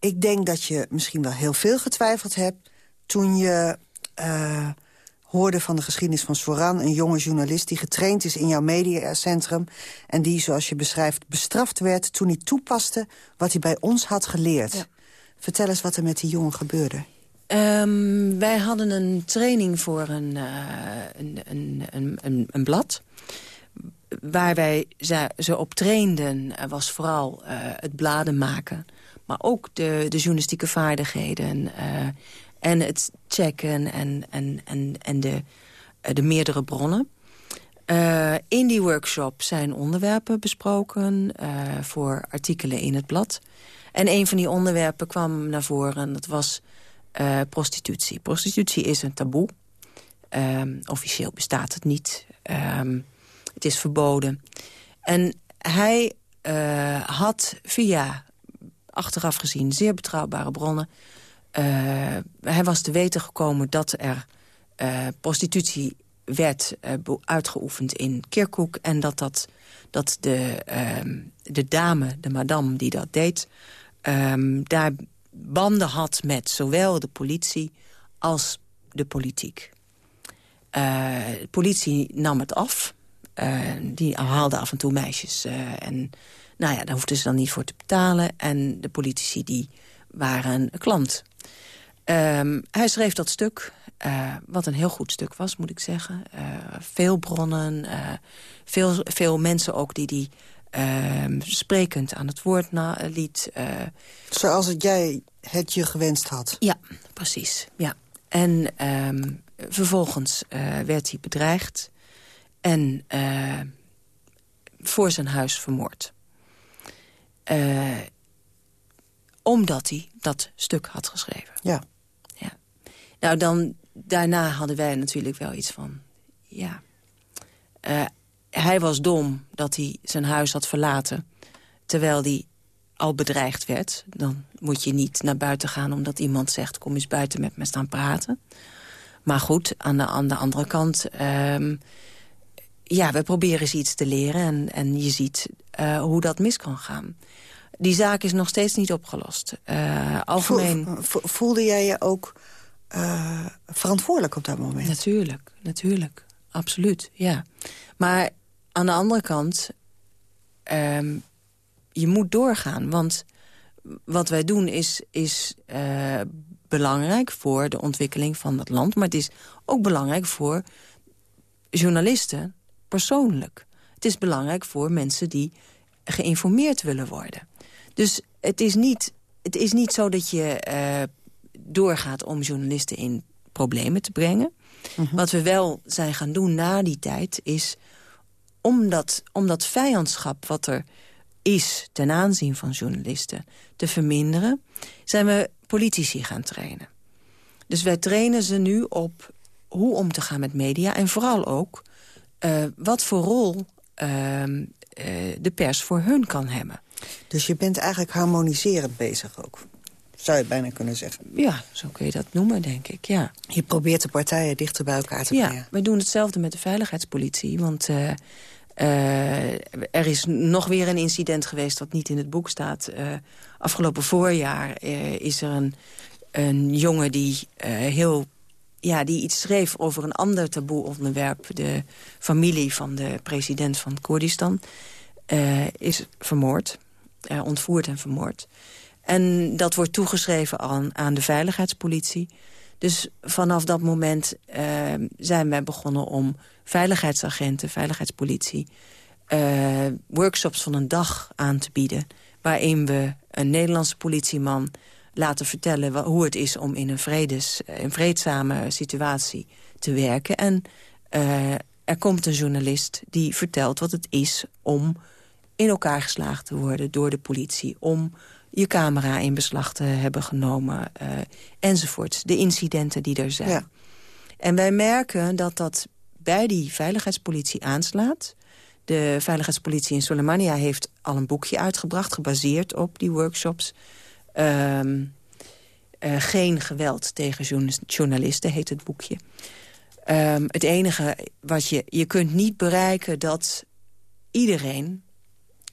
Ik denk dat je misschien wel heel veel getwijfeld hebt... toen je uh, hoorde van de geschiedenis van Soran... een jonge journalist die getraind is in jouw mediacentrum... en die, zoals je beschrijft, bestraft werd... toen hij toepaste wat hij bij ons had geleerd. Ja. Vertel eens wat er met die jongen gebeurde. Um, wij hadden een training voor een, uh, een, een, een, een, blad... waar wij ze, op trainden eh, was vooral eh, het bladen maken. Maar ook de, de journalistieke vaardigheden. eh, en het checken en, en, en, en de, eh, de meerdere bronnen. Eh, in die workshop zijn onderwerpen besproken voor artikelen in het blad. En een van die onderwerpen kwam naar voren en dat was prostitutie. Prostitutie is een taboe. Officieel bestaat het niet. Ehm, het is verboden. En hij had via, achteraf gezien, zeer betrouwbare bronnen... eh, hij was te weten gekomen dat er eh, prostitutie werd be- uitgeoefend in Kirkuk... en dat, dat, dat de, ehm, de dame, de madame die dat deed... ehm, daar banden had met zowel de politie als de politiek. De politie nam het af. Die haalde af en toe meisjes. en nou ja, daar hoefden ze dan niet voor te betalen. En de politici die waren een klant. Ehm, hij schreef dat stuk, eh, wat een heel goed stuk was, moet ik zeggen. Eh, veel bronnen, eh, veel, veel mensen ook die die ehm, sprekend aan het woord na, liet. Zoals het jij het je gewenst had. ja, precies. Ja. En ehm, vervolgens werd hij bedreigd en voor zijn huis vermoord. Eh, omdat hij dat stuk had geschreven. Ja. ja. Nou, dan, daarna hadden wij natuurlijk wel iets van... ja, eh, hij was dom dat hij zijn huis had verlaten... terwijl hij al bedreigd werd. Dan moet je niet naar buiten gaan omdat iemand zegt... kom eens buiten met me staan praten. Maar goed, aan de, aan de andere kant... ehm, ja, we proberen eens iets te leren en, en je ziet eh, hoe dat mis kan gaan. Die zaak is nog steeds niet opgelost. Eh, algemeen... Vo- vo- voelde jij je ook eh, verantwoordelijk op dat moment? Natuurlijk, natuurlijk. Absoluut, ja. Maar aan de andere kant... ehm, je moet doorgaan, want wat wij doen is, is belangrijk voor de ontwikkeling van het land. Maar het is ook belangrijk voor journalisten persoonlijk. Het is belangrijk voor mensen die geïnformeerd willen worden. Dus het is niet, het is niet zo dat je eh, doorgaat om journalisten in problemen te brengen. Wat we wel zijn gaan doen na die tijd is... om dat, om dat vijandschap wat er is ten aanzien van journalisten te verminderen... zijn we politici gaan trainen. Dus wij trainen ze nu op hoe om te gaan met media... en vooral ook eh, wat voor rol ehm, eh, de pers voor hun kan hebben. Dus je bent eigenlijk harmoniserend bezig ook. Zou je bijna kunnen zeggen. Ja, zo kun je dat noemen, denk ik, ja. Je probeert de partijen dichter bij elkaar te brengen. Ja, wij doen hetzelfde met de veiligheidspolitie. Want eh, er is nog weer een incident geweest dat niet in het boek staat. Afgelopen voorjaar is er een, een jongen die heel... Ja, die iets schreef over een ander taboe onderwerp. De familie van de president van Koerdistan eh, is vermoord. eh, ontvoerd en vermoord. En dat wordt toegeschreven aan, aan de veiligheidspolitie. Dus vanaf dat moment eh, zijn wij begonnen om veiligheidsagenten, veiligheidspolitie... workshops van een dag aan te bieden... waarin we een Nederlandse politieman laten vertellen... hoe het is om in een, vredes, een vreedzame situatie te werken. En eh, er komt een journalist die vertelt wat het is om in elkaar geslagen te worden door de politie... om je camera in beslag te hebben genomen, eh, enzovoort. De incidenten die er zijn. Ja. En wij merken dat dat bij die veiligheidspolitie aanslaat. De veiligheidspolitie in Soleimania heeft al een boekje uitgebracht... gebaseerd op die workshops. Ehm, eh, geen geweld tegen journa- journalisten heet het boekje. Ehm, het enige wat je... Je kunt niet bereiken dat iedereen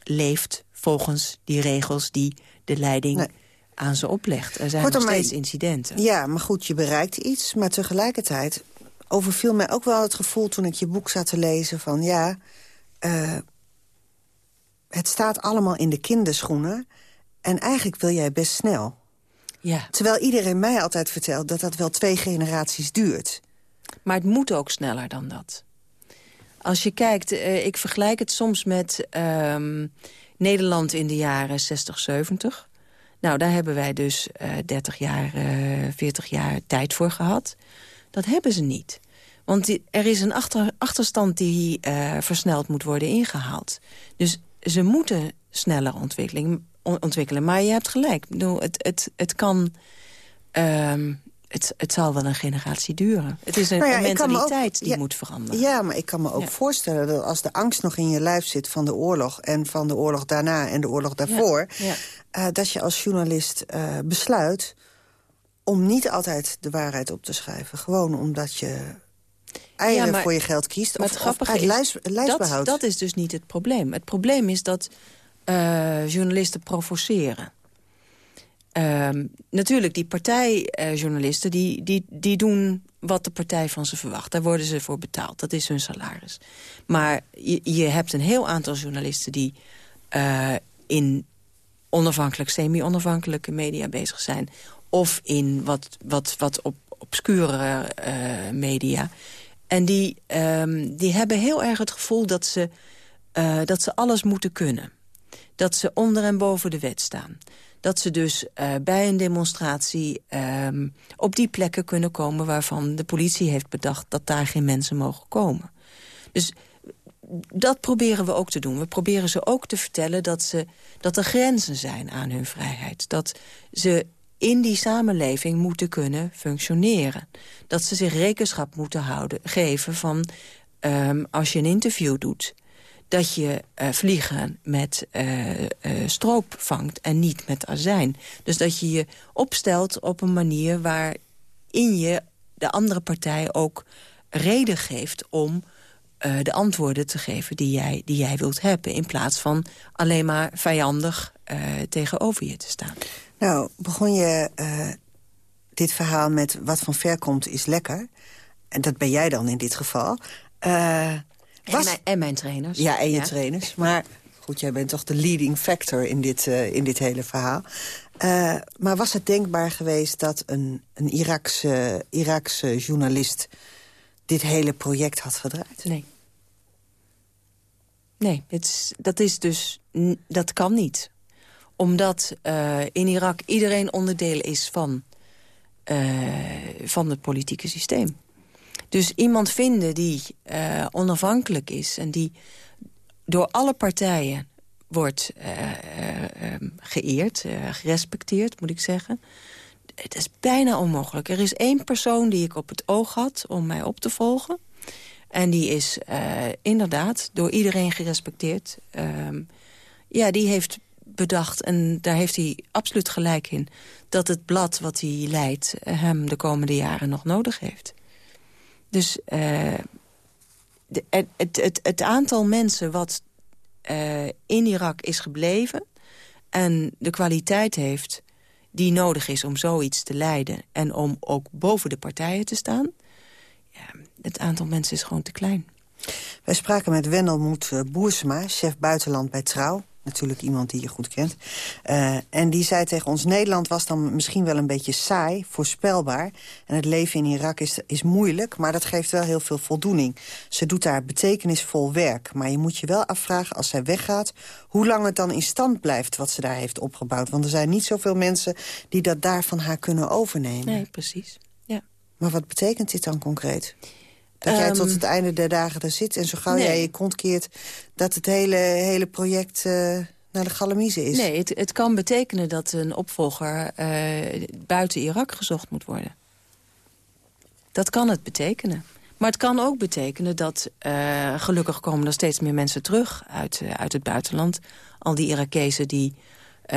leeft volgens die regels... die de leiding aan ze oplegt. Er zijn Kortom, nog steeds incidenten. Ja, maar goed, je bereikt iets. Maar tegelijkertijd overviel mij ook wel het gevoel toen ik je boek zat te lezen... van ja, eh, het staat allemaal in de kinderschoenen... en eigenlijk wil jij best snel. Ja. Terwijl iedereen mij altijd vertelt dat dat wel twee generaties duurt. Maar het moet ook sneller dan dat. als je kijkt, uh, ik vergelijk het soms met um, Nederland in de jaren 60, 70. Nou, daar hebben wij dus uh, 30 jaar, uh, 40 jaar tijd voor gehad. Dat hebben ze niet. Want die, er is een achter, achterstand die versneld moet worden ingehaald. Dus ze moeten sneller ontwikkeling, ontwikkelen. Maar je hebt gelijk. Ik bedoel, het, het, het kan... Um, het, het zal wel een generatie duren. Het is een, nou ja, mentaliteit ook, die ja, moet veranderen. Ja, maar ik kan me ook ja. voorstellen dat als de angst nog in je lijf zit... van de oorlog en van de oorlog daarna en de oorlog daarvoor... Uh, dat je als journalist uh, besluit om niet altijd de waarheid op te schrijven. Gewoon omdat je eieren maar, voor je geld kiest. Maar of, het is, lijst. Dat, dat is dus niet het probleem. Het probleem is dat uh, journalisten provoceren. Um, natuurlijk, die partijjournalisten die, die, die doen wat de partij van ze verwacht. Daar worden ze voor betaald. Dat is hun salaris. Maar je, je hebt een heel aantal journalisten die uh, in onafhankelijk, semi-onafhankelijke media bezig zijn. Of in wat, wat, wat op, obscure uh, media. En die, um, die hebben heel erg het gevoel dat ze, dat ze alles moeten kunnen. Dat ze onder en boven de wet staan. Dat ze dus uh, bij een demonstratie um, op die plekken kunnen komen... waarvan de politie heeft bedacht dat daar geen mensen mogen komen. Dus dat proberen we ook te doen. We proberen ze ook te vertellen dat, ze, dat er grenzen zijn aan hun vrijheid. Dat ze in die samenleving moeten kunnen functioneren. Dat ze zich rekenschap moeten houden, geven van... Um, als je een interview doet, dat je uh, vliegen met uh, uh, stroop vangt en niet met azijn. Dus dat je je opstelt op een manier waarin je de andere partij ook reden geeft om de antwoorden te geven die jij, die jij wilt hebben... in plaats van alleen maar vijandig tegenover je te staan. Nou, begon je dit verhaal met wat van ver komt is lekker. En dat ben jij dan in dit geval. Was... en, mijn, en mijn trainers. Ja, en je ja. trainers. Maar goed, jij bent toch de leading factor in dit, uh, in dit hele verhaal. Uh, maar was het denkbaar geweest dat een, een Iraakse, Iraakse journalist... dit hele project had gedraaid? Nee. Nee, het is, dat is dus... Dat kan niet omdat uh, in Irak iedereen onderdeel is van, van het politieke systeem. Dus iemand vinden die uh, onafhankelijk is... en die door alle partijen wordt geëerd, gerespecteerd, moet ik zeggen... Het is bijna onmogelijk. Er is één persoon die ik op het oog had om mij op te volgen. En die is inderdaad door iedereen gerespecteerd. Ehm, ja, die heeft bedacht, en daar heeft hij absoluut gelijk in... dat het blad wat hij leidt hem de komende jaren nog nodig heeft. Dus uh, de, het, het, het, aantal mensen wat uh, in Irak is gebleven... en de kwaliteit heeft die nodig is om zoiets te leiden... en om ook boven de partijen te staan... Het aantal mensen is gewoon te klein. Wij spraken met Wendelmoed Boersma, chef buitenland bij Trouw natuurlijk iemand die je goed kent. Uh, en die zei tegen ons, Nederland was dan misschien wel een beetje saai, voorspelbaar. En het leven in Irak is, is moeilijk, maar dat geeft wel heel veel voldoening. Ze doet daar betekenisvol werk. Maar je moet je wel afvragen, als zij weggaat... hoe lang het dan in stand blijft wat ze daar heeft opgebouwd. Want er zijn niet zoveel mensen die dat daar van haar kunnen overnemen. Nee, precies. Ja. Maar wat betekent dit dan concreet? Dat um, jij tot het einde der dagen er zit en zo gauw nee. jij je kont keert... dat het hele, hele project uh, naar de galamiezen is. Nee, het, het kan betekenen dat een opvolger uh, buiten Irak gezocht moet worden. Dat kan het betekenen. Maar het kan ook betekenen dat uh, gelukkig komen er steeds meer mensen terug uit, uit het buitenland. Al die Irakezen die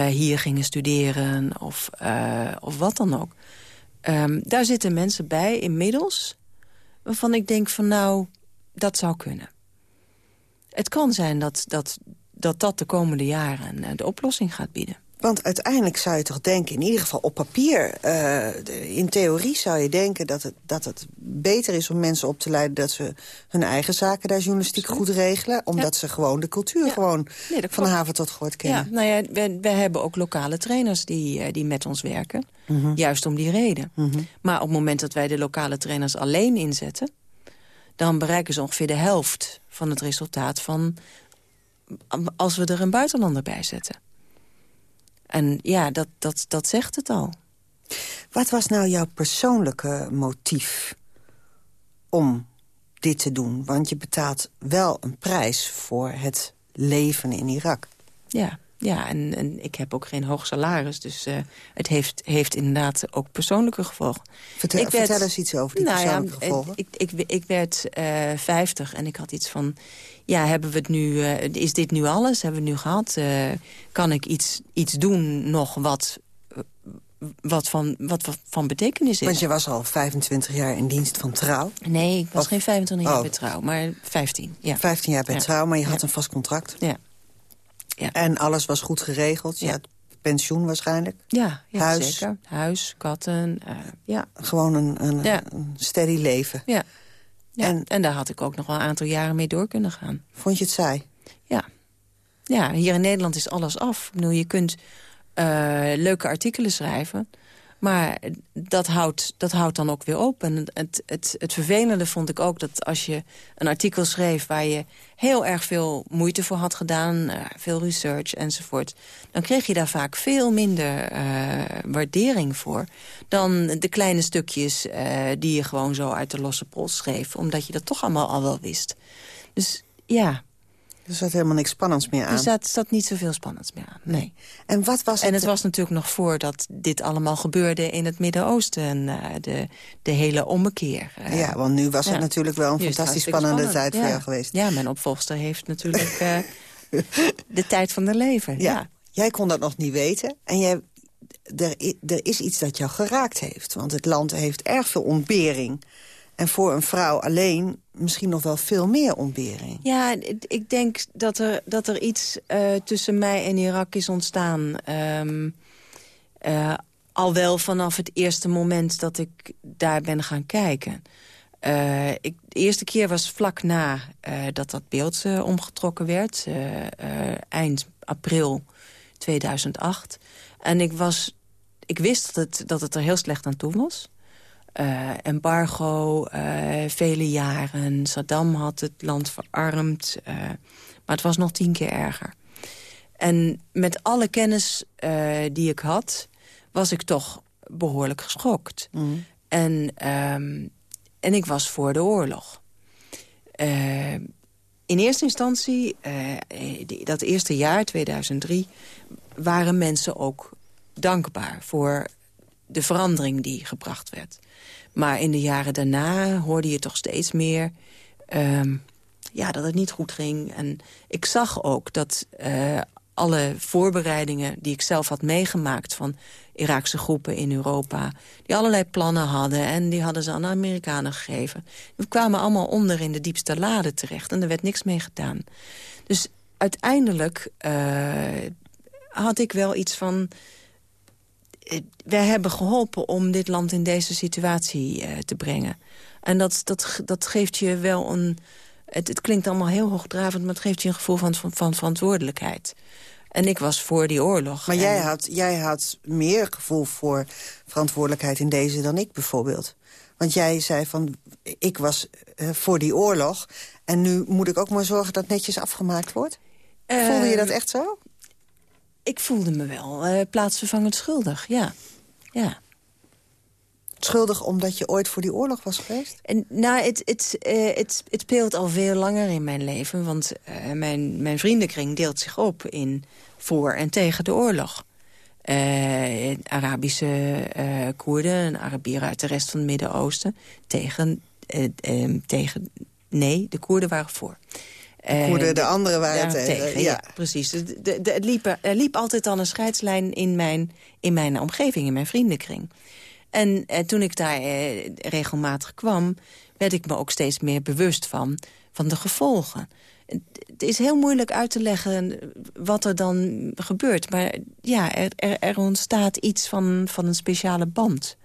hier gingen studeren of, of wat dan ook. Um, daar zitten mensen bij inmiddels waarvan ik denk van nou, dat zou kunnen. Het kan zijn dat dat, dat, dat de komende jaren de oplossing gaat bieden. Want uiteindelijk zou je toch denken, in ieder geval op papier... Uh, in theorie zou je denken dat het, dat het beter is om mensen op te leiden... dat ze hun eigen zaken daar journalistiek goed regelen. Omdat ja. ze gewoon de cultuur ja. gewoon nee, van de haven tot gort kennen. Ja, nou ja, we, we hebben ook lokale trainers die, die met ons werken. Mm -hmm. Juist om die reden. Mm -hmm. Maar op het moment dat wij de lokale trainers alleen inzetten dan bereiken ze ongeveer de helft van het resultaat van als we er een buitenlander bij zetten. En ja, dat, dat, dat zegt het al. Wat was nou jouw persoonlijke motief om dit te doen? Want je betaalt wel een prijs voor het leven in Irak. Ja, ja en, en ik heb ook geen hoog salaris. Dus uh, het heeft, heeft inderdaad ook persoonlijke gevolgen. Vertel, ik werd, vertel eens iets over die nou persoonlijke ja, gevolgen. Ik, ik, ik werd uh, 50 en ik had iets van... Ja, hebben we het nu, uh, is dit nu alles? Hebben we het nu gehad? Kan ik iets, iets doen nog wat wat van, wat, wat van betekenis is. Want je was al 25 jaar in dienst van Trouw. Nee, ik was Of- geen 25 jaar Oh. bij Trouw, maar 15. Ja. 15 jaar bij Ja. Trouw, maar je had een vast contract. Ja. Ja. En alles was goed geregeld. Ja. had pensioen waarschijnlijk. Ja, Huis. zeker. Huis, katten, eh, ja. Gewoon een, een, steady leven. Ja. ja. En- En, daar had ik ook nog wel een aantal jaren mee door kunnen gaan. Vond je het saai? Ja. Ja, hier in Nederland is alles af. Ik bedoel, je kunt eh, leuke artikelen schrijven... maar dat houdt, dat houdt dan ook weer op. En het, het, het vervelende vond ik ook dat als je een artikel schreef... waar je heel erg veel moeite voor had gedaan, eh, veel research enzovoort... dan kreeg je daar vaak veel minder eh, waardering voor... dan de kleine stukjes eh, die je gewoon zo uit de losse pols schreef... omdat je dat toch allemaal al wel wist. Dus ja, Er zat helemaal niks spannends meer aan. er zat, zat niet zoveel spannends meer aan, nee. En wat was En het... het was natuurlijk nog voordat dit allemaal gebeurde in het Midden-Oosten. En eh, de, de hele ommekeer. eh. Ja, want nu was het natuurlijk wel een Nu het fantastisch spannende tijd voor jou geweest. Ja, mijn opvolgster heeft natuurlijk eh, de tijd van haar leven. Ja. Ja. Jij kon dat nog niet weten. En jij, er, er is iets dat jou geraakt heeft. Want het land heeft erg veel ontbering. En voor een vrouw alleen misschien nog wel veel meer ontbering. Ja, ik- denk dat er, dat er iets eh, tussen mij en Irak is ontstaan. Ehm, eh, al wel vanaf het eerste moment dat ik daar ben gaan kijken. Eh, ik, de eerste keer was vlak na dat dat beeld omgetrokken werd. eind april 2008. En ik, was, ik wist dat het, dat het er heel slecht aan toe was. Eh, embargo, eh, vele jaren. Saddam had het land verarmd. eh, maar het was nog tien keer erger. En met alle kennis die ik had, was ik toch behoorlijk geschokt. En, ehm, en ik was voor de oorlog. In eerste instantie, die- dat eerste jaar, 2003... waren mensen ook dankbaar voor de verandering die gebracht werd. Maar in de jaren daarna hoorde je toch steeds meer... ehm, ja, dat het niet goed ging. En ik zag ook dat eh, alle voorbereidingen die ik zelf had meegemaakt... van Iraakse groepen in Europa, die allerlei plannen hadden... en die hadden ze aan de Amerikanen gegeven. Die kwamen allemaal onder in de diepste laden terecht en er werd niks mee gedaan. Dus uiteindelijk eh, had ik wel iets van... eh, wij hebben geholpen om dit land in deze situatie eh, te brengen. En dat, dat, dat geeft je wel een... Het, het klinkt allemaal heel hoogdravend, maar het geeft je een gevoel van, van, van verantwoordelijkheid. En ik was voor die oorlog. Maar En- jij had, jij had meer gevoel voor verantwoordelijkheid in deze dan ik bijvoorbeeld. Want jij zei van, ik was eh, voor die oorlog... en nu moet ik ook maar zorgen dat netjes afgemaakt wordt? Voelde je dat Eh, echt zo? Ik voelde me wel eh, plaatsvervangend schuldig, ja. ja. Schuldig omdat je ooit voor die oorlog was geweest? En, nou, het, het, eh, het, het speelt al veel langer in mijn leven. Want eh, mijn, mijn vriendenkring deelt zich op in voor en tegen de oorlog. Arabische eh Koerden en Arabieren uit de rest van het Midden-Oosten... tegen, tegen... Nee, de Koerden waren voor. Koerden, de anderen waren ja, tegen, ja. precies. De, de, de- het liep, er- er liep altijd al een scheidslijn in mijn, in mijn omgeving, in mijn vriendenkring. En eh, toen ik daar eh, regelmatig kwam, werd ik me ook steeds meer bewust van, van de gevolgen. Het is heel moeilijk uit te leggen wat er dan gebeurt. Maar ja, er, er, er ontstaat iets van, van een speciale band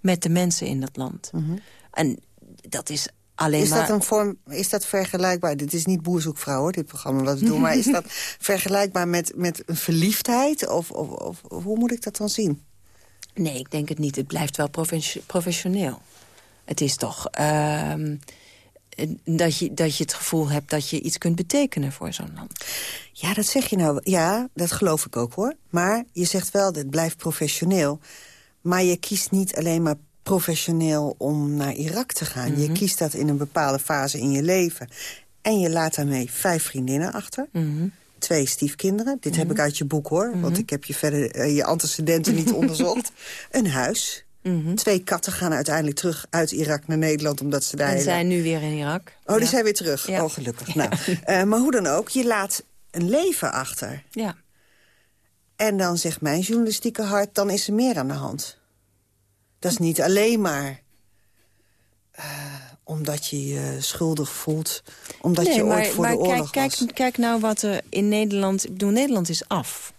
met de mensen in dat land. En dat is alleen Is maar... dat een vorm, is dat vergelijkbaar? Dit is niet boerzoekvrouw, hoor, dit programma wat we doen. maar is dat vergelijkbaar met, met een verliefdheid? Of, of, of hoe moet ik dat dan zien? Nee, ik denk het niet. Het blijft wel profession- professioneel. Het is toch... ehm, dat, je, dat je het gevoel hebt dat je iets kunt betekenen voor zo'n land. Ja, dat zeg je nou. Ja, dat geloof ik ook hoor. Maar je zegt wel, het blijft professioneel. Maar je kiest niet alleen maar professioneel om naar Irak te gaan. Je Mhm. kiest dat in een bepaalde fase in je leven. En je laat daarmee vijf vriendinnen achter. Mhm. Twee stiefkinderen. Dit heb ik uit je boek hoor. Want ik heb je verder eh, je antecedenten niet onderzocht. Een huis. Mhm. Twee katten gaan uiteindelijk terug uit Irak naar Nederland... omdat ze daar... En hele- zijn nu weer in Irak. Oh, die Ja. zijn weer terug. Oh, gelukkig. Nou, eh, maar hoe dan ook, je laat een leven achter. Ja. En dan zegt mijn journalistieke hart, dan is er meer aan de hand. Dat is niet alleen maar eh, omdat je je schuldig voelt... omdat nee, je maar, ooit voor maar de oorlog kijk, was. kijk, kijk nou wat er in Nederland... Ik bedoel, Nederland is af.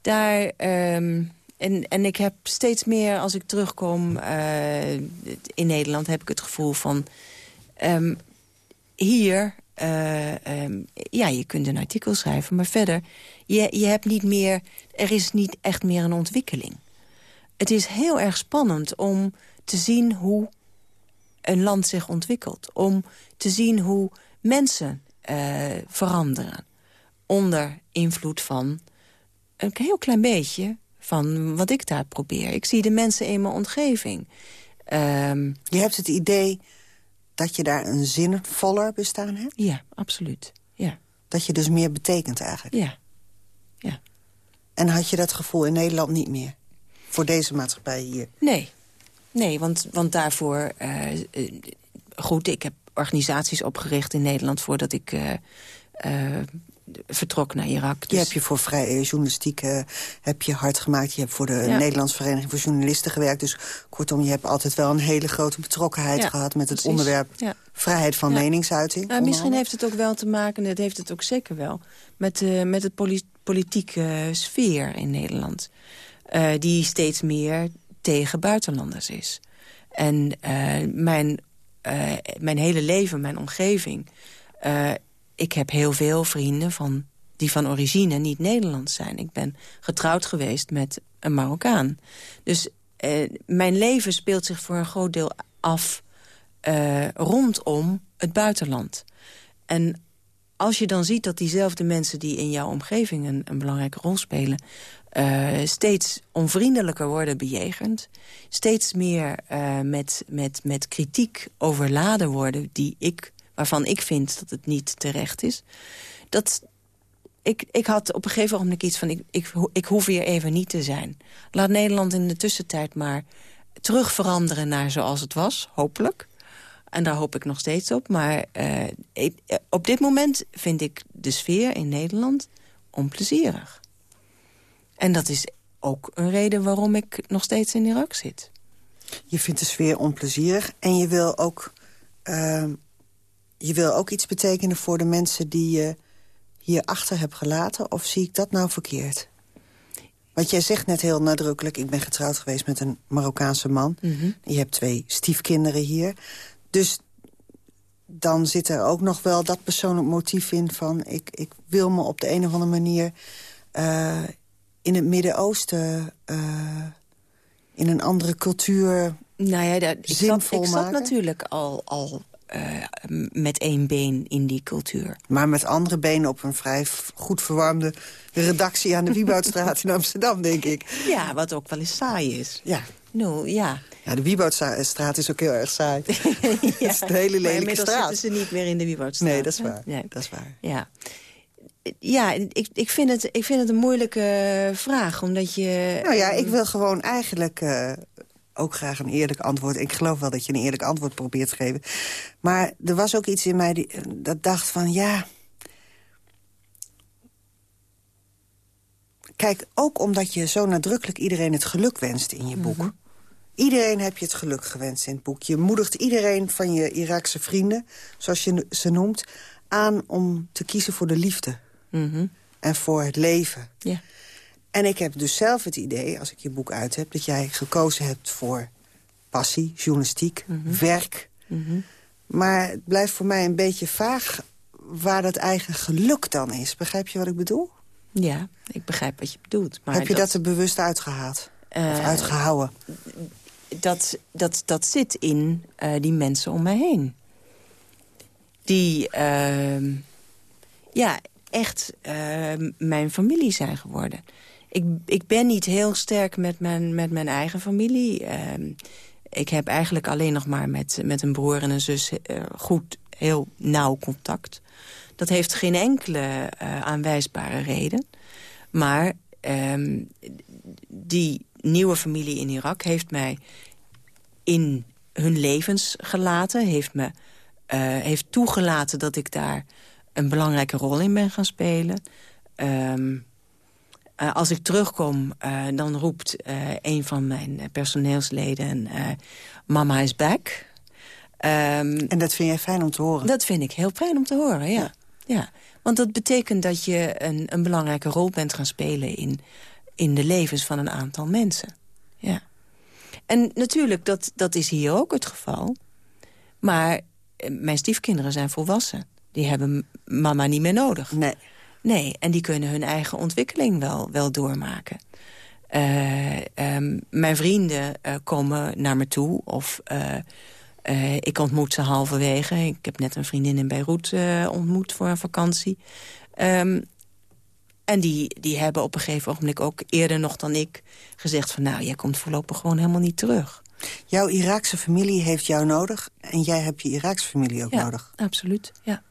Daar... ehm, en, en ik heb steeds meer, als ik terugkom eh, in Nederland... heb ik het gevoel van... ehm, hier, eh, ehm, ja, je kunt een artikel schrijven, maar verder... Je, je hebt niet meer, er is niet echt meer een ontwikkeling. Het is heel erg spannend om te zien hoe een land zich ontwikkelt. Om te zien hoe mensen eh, veranderen. Onder invloed van een heel klein beetje van wat ik daar probeer. Ik zie de mensen in mijn omgeving. Ehm, Je hebt het idee dat je daar een zinvoller bestaan hebt? Ja, absoluut. Ja. Dat je dus meer betekent eigenlijk? Ja. ja. En had je dat gevoel in Nederland niet meer? Voor deze maatschappij hier? Nee, nee want, want daarvoor... eh, goed, ik heb organisaties opgericht in Nederland... voordat ik eh, eh, vertrok naar Irak. Je Dus- hebt je voor vrije journalistiek heb je hard gemaakt. Je hebt voor de Ja. Nederlandse Vereniging voor Journalisten gewerkt. Dus kortom, je hebt altijd wel een hele grote betrokkenheid Ja, gehad... met het precies. onderwerp Ja. vrijheid van meningsuiting. Nou, misschien heeft het ook wel te maken, dat heeft het ook zeker wel... met, met de poli- politieke sfeer in Nederland. Eh, die steeds meer tegen buitenlanders is. En eh, mijn, eh, mijn hele leven, mijn omgeving... ik heb heel veel vrienden van, die van origine niet Nederlands zijn. Ik ben getrouwd geweest met een Marokkaan. Dus mijn leven speelt zich voor een groot deel af rondom het buitenland. En als je dan ziet dat diezelfde mensen die in jouw omgeving een, een belangrijke rol spelen... eh, steeds onvriendelijker worden bejegend... steeds meer eh, met, met, met kritiek overladen worden... Die ik, waarvan ik vind dat het niet terecht is... Dat, ik, ik had op een gegeven moment iets van... Ik, ik, ik hoef hier even niet te zijn. Laat Nederland in de tussentijd maar terug veranderen naar zoals het was, hopelijk. En daar hoop ik nog steeds op. Maar eh, op dit moment vind ik de sfeer in Nederland onplezierig. En dat is ook een reden waarom ik nog steeds in Irak zit. Je vindt de sfeer onplezierig en je wil ook, ehm, je wil ook iets betekenen voor de mensen die je hier achter hebt gelaten. Of zie ik dat nou verkeerd? Want jij zegt net heel nadrukkelijk... ik ben getrouwd geweest met een Marokkaanse man. Je hebt twee stiefkinderen hier. Dus dan zit er ook nog wel dat persoonlijk motief in van... ik, ik wil me op de een of andere manier eh, in het Midden-Oosten... eh, in een andere cultuur Nou ja, dat, ik, zat, ik natuurlijk al, al eh, met één been in die cultuur. Maar met andere benen op een vrij goed verwarmde redactie... aan de Wieboudstraat in Amsterdam, denk ik. Ja, wat ook wel eens saai is. Ja. Nou, ja. Ja, de Wieboudstraat is ook heel erg saai. Het is een hele Maar lelijke inmiddels straat. zitten ze niet meer in de Wieboudstraat. Nee, dat is waar. Nee. Dat is waar. Ja. Ja, ik, ik, vind het, ik vind het een moeilijke vraag, omdat je... Nou ja, ik wil gewoon eigenlijk eh, ook graag een eerlijk antwoord. Ik geloof wel dat je een eerlijk antwoord probeert te geven. Maar er was ook iets in mij die, dat dacht van, ja... Kijk, ook omdat je zo nadrukkelijk iedereen het geluk wenst in je boek. Iedereen heb je het geluk gewenst in het boek. Je moedigt iedereen van je Iraakse vrienden, zoals je ze noemt... aan om te kiezen voor de liefde. En voor het leven. Ja. En ik heb dus zelf het idee, als ik je boek uit heb... dat jij gekozen hebt voor passie, journalistiek, werk. Maar het blijft voor mij een beetje vaag waar dat eigen geluk dan is. Begrijp je wat ik bedoel? Ja, ik begrijp wat je bedoelt. Maar heb je dat, er bewust uitgehaald? of Eh, uitgehouden? dat, dat, dat zit in eh, die mensen om mij heen. die ehm, ja, echt ehm, mijn familie zijn geworden. Ik, ik ben niet heel sterk met mijn, met mijn eigen familie. Ehm, ik heb eigenlijk alleen nog maar met, met een broer en een zus uh, goed, heel nauw contact. Dat heeft geen enkele uh, aanwijsbare reden. Maar um, die nieuwe familie in Irak heeft mij in hun levens gelaten. Heeft, me, uh, heeft toegelaten dat ik daar een belangrijke rol in ben gaan spelen. Um, uh, als ik terugkom, uh, dan roept uh, een van mijn personeelsleden... mama is back. Um, en dat vind jij fijn om te horen? Dat vind ik heel fijn om te horen, ja. ja. ja. Want dat betekent dat je een, een belangrijke rol bent gaan spelen... in, in de levens van een aantal mensen. Ja. En natuurlijk, dat, dat is hier ook het geval. Maar mijn stiefkinderen zijn volwassen. Die hebben mama niet meer nodig. Nee. Nee, en die kunnen hun eigen ontwikkeling wel, wel doormaken. Uh, um, mijn vrienden uh, komen naar me toe of uh, ik ontmoet ze halverwege. Ik heb net een vriendin in Beirut ontmoet voor een vakantie. Um, en die, die hebben op een gegeven ogenblik ook eerder nog dan ik gezegd van... nou, jij komt voorlopig gewoon helemaal niet terug. Jouw Iraakse familie heeft jou nodig en jij hebt je Iraakse familie ook ja, nodig. absoluut, ja.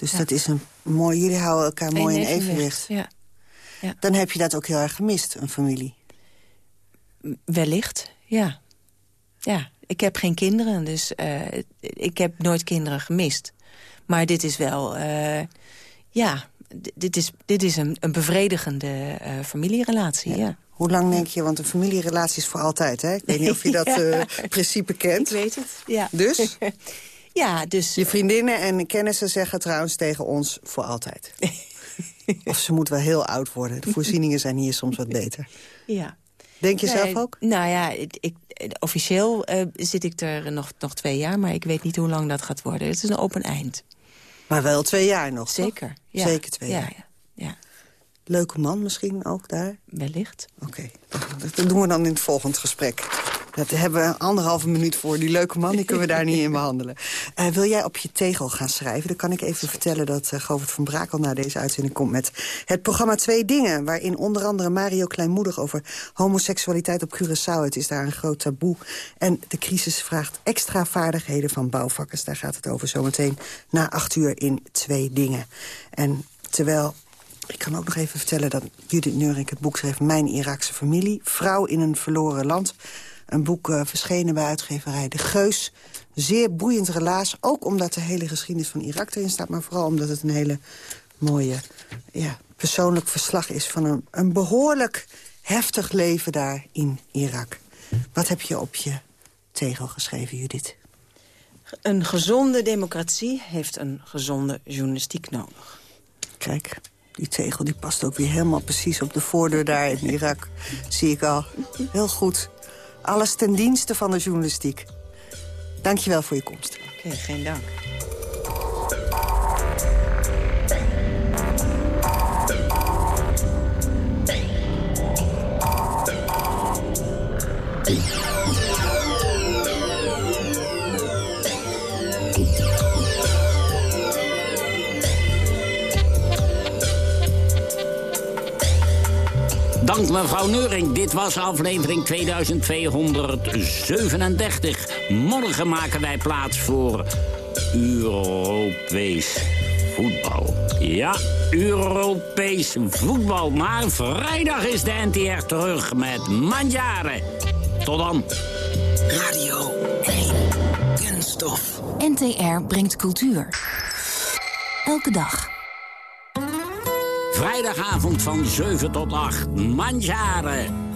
Dus ja. dat is een mooi, jullie houden elkaar mooi in evenwicht. Ja. ja. Dan heb je dat ook heel erg gemist, een familie. Wellicht, ja. Ja, ik heb geen kinderen, dus uh, ik heb nooit kinderen gemist. Maar dit is wel, uh, ja, dit is, dit is een, een bevredigende uh, familierelatie, ja. Hoe lang denk je, want een familierelatie is voor altijd, hè? Ik weet niet of je dat ja. principe kent. Ik weet het, ja. Dus? Ja, dus... Je vriendinnen en kennissen zeggen trouwens tegen ons voor altijd. of ze moet wel heel oud worden. De voorzieningen zijn hier soms wat beter. Ja. Denk je nee, zelf ook? Nou ja, ik, officieel uh, zit ik er nog, nog twee jaar... maar ik weet niet hoe lang dat gaat worden. Het is een open eind. Maar wel twee jaar nog, Zeker. Ja. Zeker twee jaar. Ja, ja. ja. Leuke man misschien ook daar? Wellicht. Oké, okay. dat doen we dan in het volgende gesprek. Dat hebben we anderhalve minuut voor. Die leuke man, die kunnen we daar niet in behandelen. Uh, wil jij op je tegel gaan schrijven? Dan kan ik even vertellen dat uh, Govert van Brakel na deze uitzending komt met het programma Twee Dingen. Waarin onder andere Mario Kleinmoedig over homoseksualiteit op Curaçao. Het is daar een groot taboe. En de crisis vraagt extra vaardigheden van bouwvakkers. Daar gaat het over zometeen na acht uur in Twee Dingen. En terwijl ik kan ook nog even vertellen dat Judith Neurink het boek schreef... Mijn Iraakse familie, vrouw in een verloren land. Een boek uh, verschenen bij uitgeverij De Geus. Zeer boeiend relaas, ook omdat de hele geschiedenis van Irak erin staat... maar vooral omdat het een hele mooie ja, persoonlijk verslag is... van een, een behoorlijk heftig leven daar in Irak. Wat heb je op je tegel geschreven, Judith? Een gezonde democratie heeft een gezonde journalistiek nodig. Kijk, die tegel die past ook weer helemaal precies op de voordeur daar in Irak. Zie ik al. Heel goed. Alles ten dienste van de journalistiek. Dankjewel voor je komst. Oké, okay, geen dank. Dank mevrouw Neuring. Dit was aflevering 2237. Morgen maken wij plaats voor Europees voetbal. Ja, Europees voetbal. Maar vrijdag is de NTR terug met Mandjaren. Tot dan. Radio 1. Kunststof. NTR brengt cultuur. Elke dag. Vrijdagavond van 7 tot 8. Manjaren.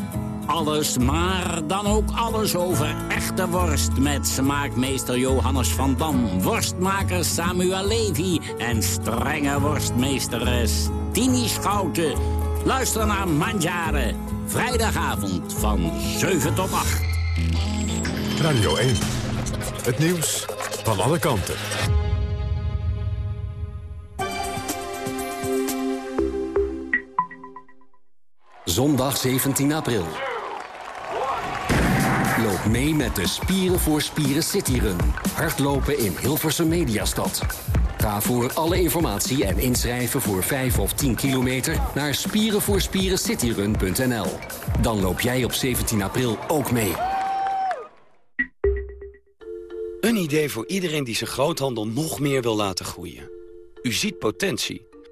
Alles, maar dan ook alles over echte worst... met smaakmeester Johannes van Dam, worstmaker Samuel Levy... en strenge worstmeesteres Tini Schouten. Luister naar Manjaren. Vrijdagavond van 7 tot 8. Radio 1. Het nieuws van alle kanten. Zondag 17 april. Loop mee met de Spieren voor Spieren Cityrun. Hardlopen in Hilversum Mediastad. Ga voor alle informatie en inschrijven voor 5 of 10 kilometer naar spierenvoorspierencityrun.nl. Dan loop jij op 17 april ook mee. Een idee voor iedereen die zijn groothandel nog meer wil laten groeien. U ziet potentie,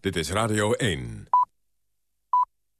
Dit is Radio 1.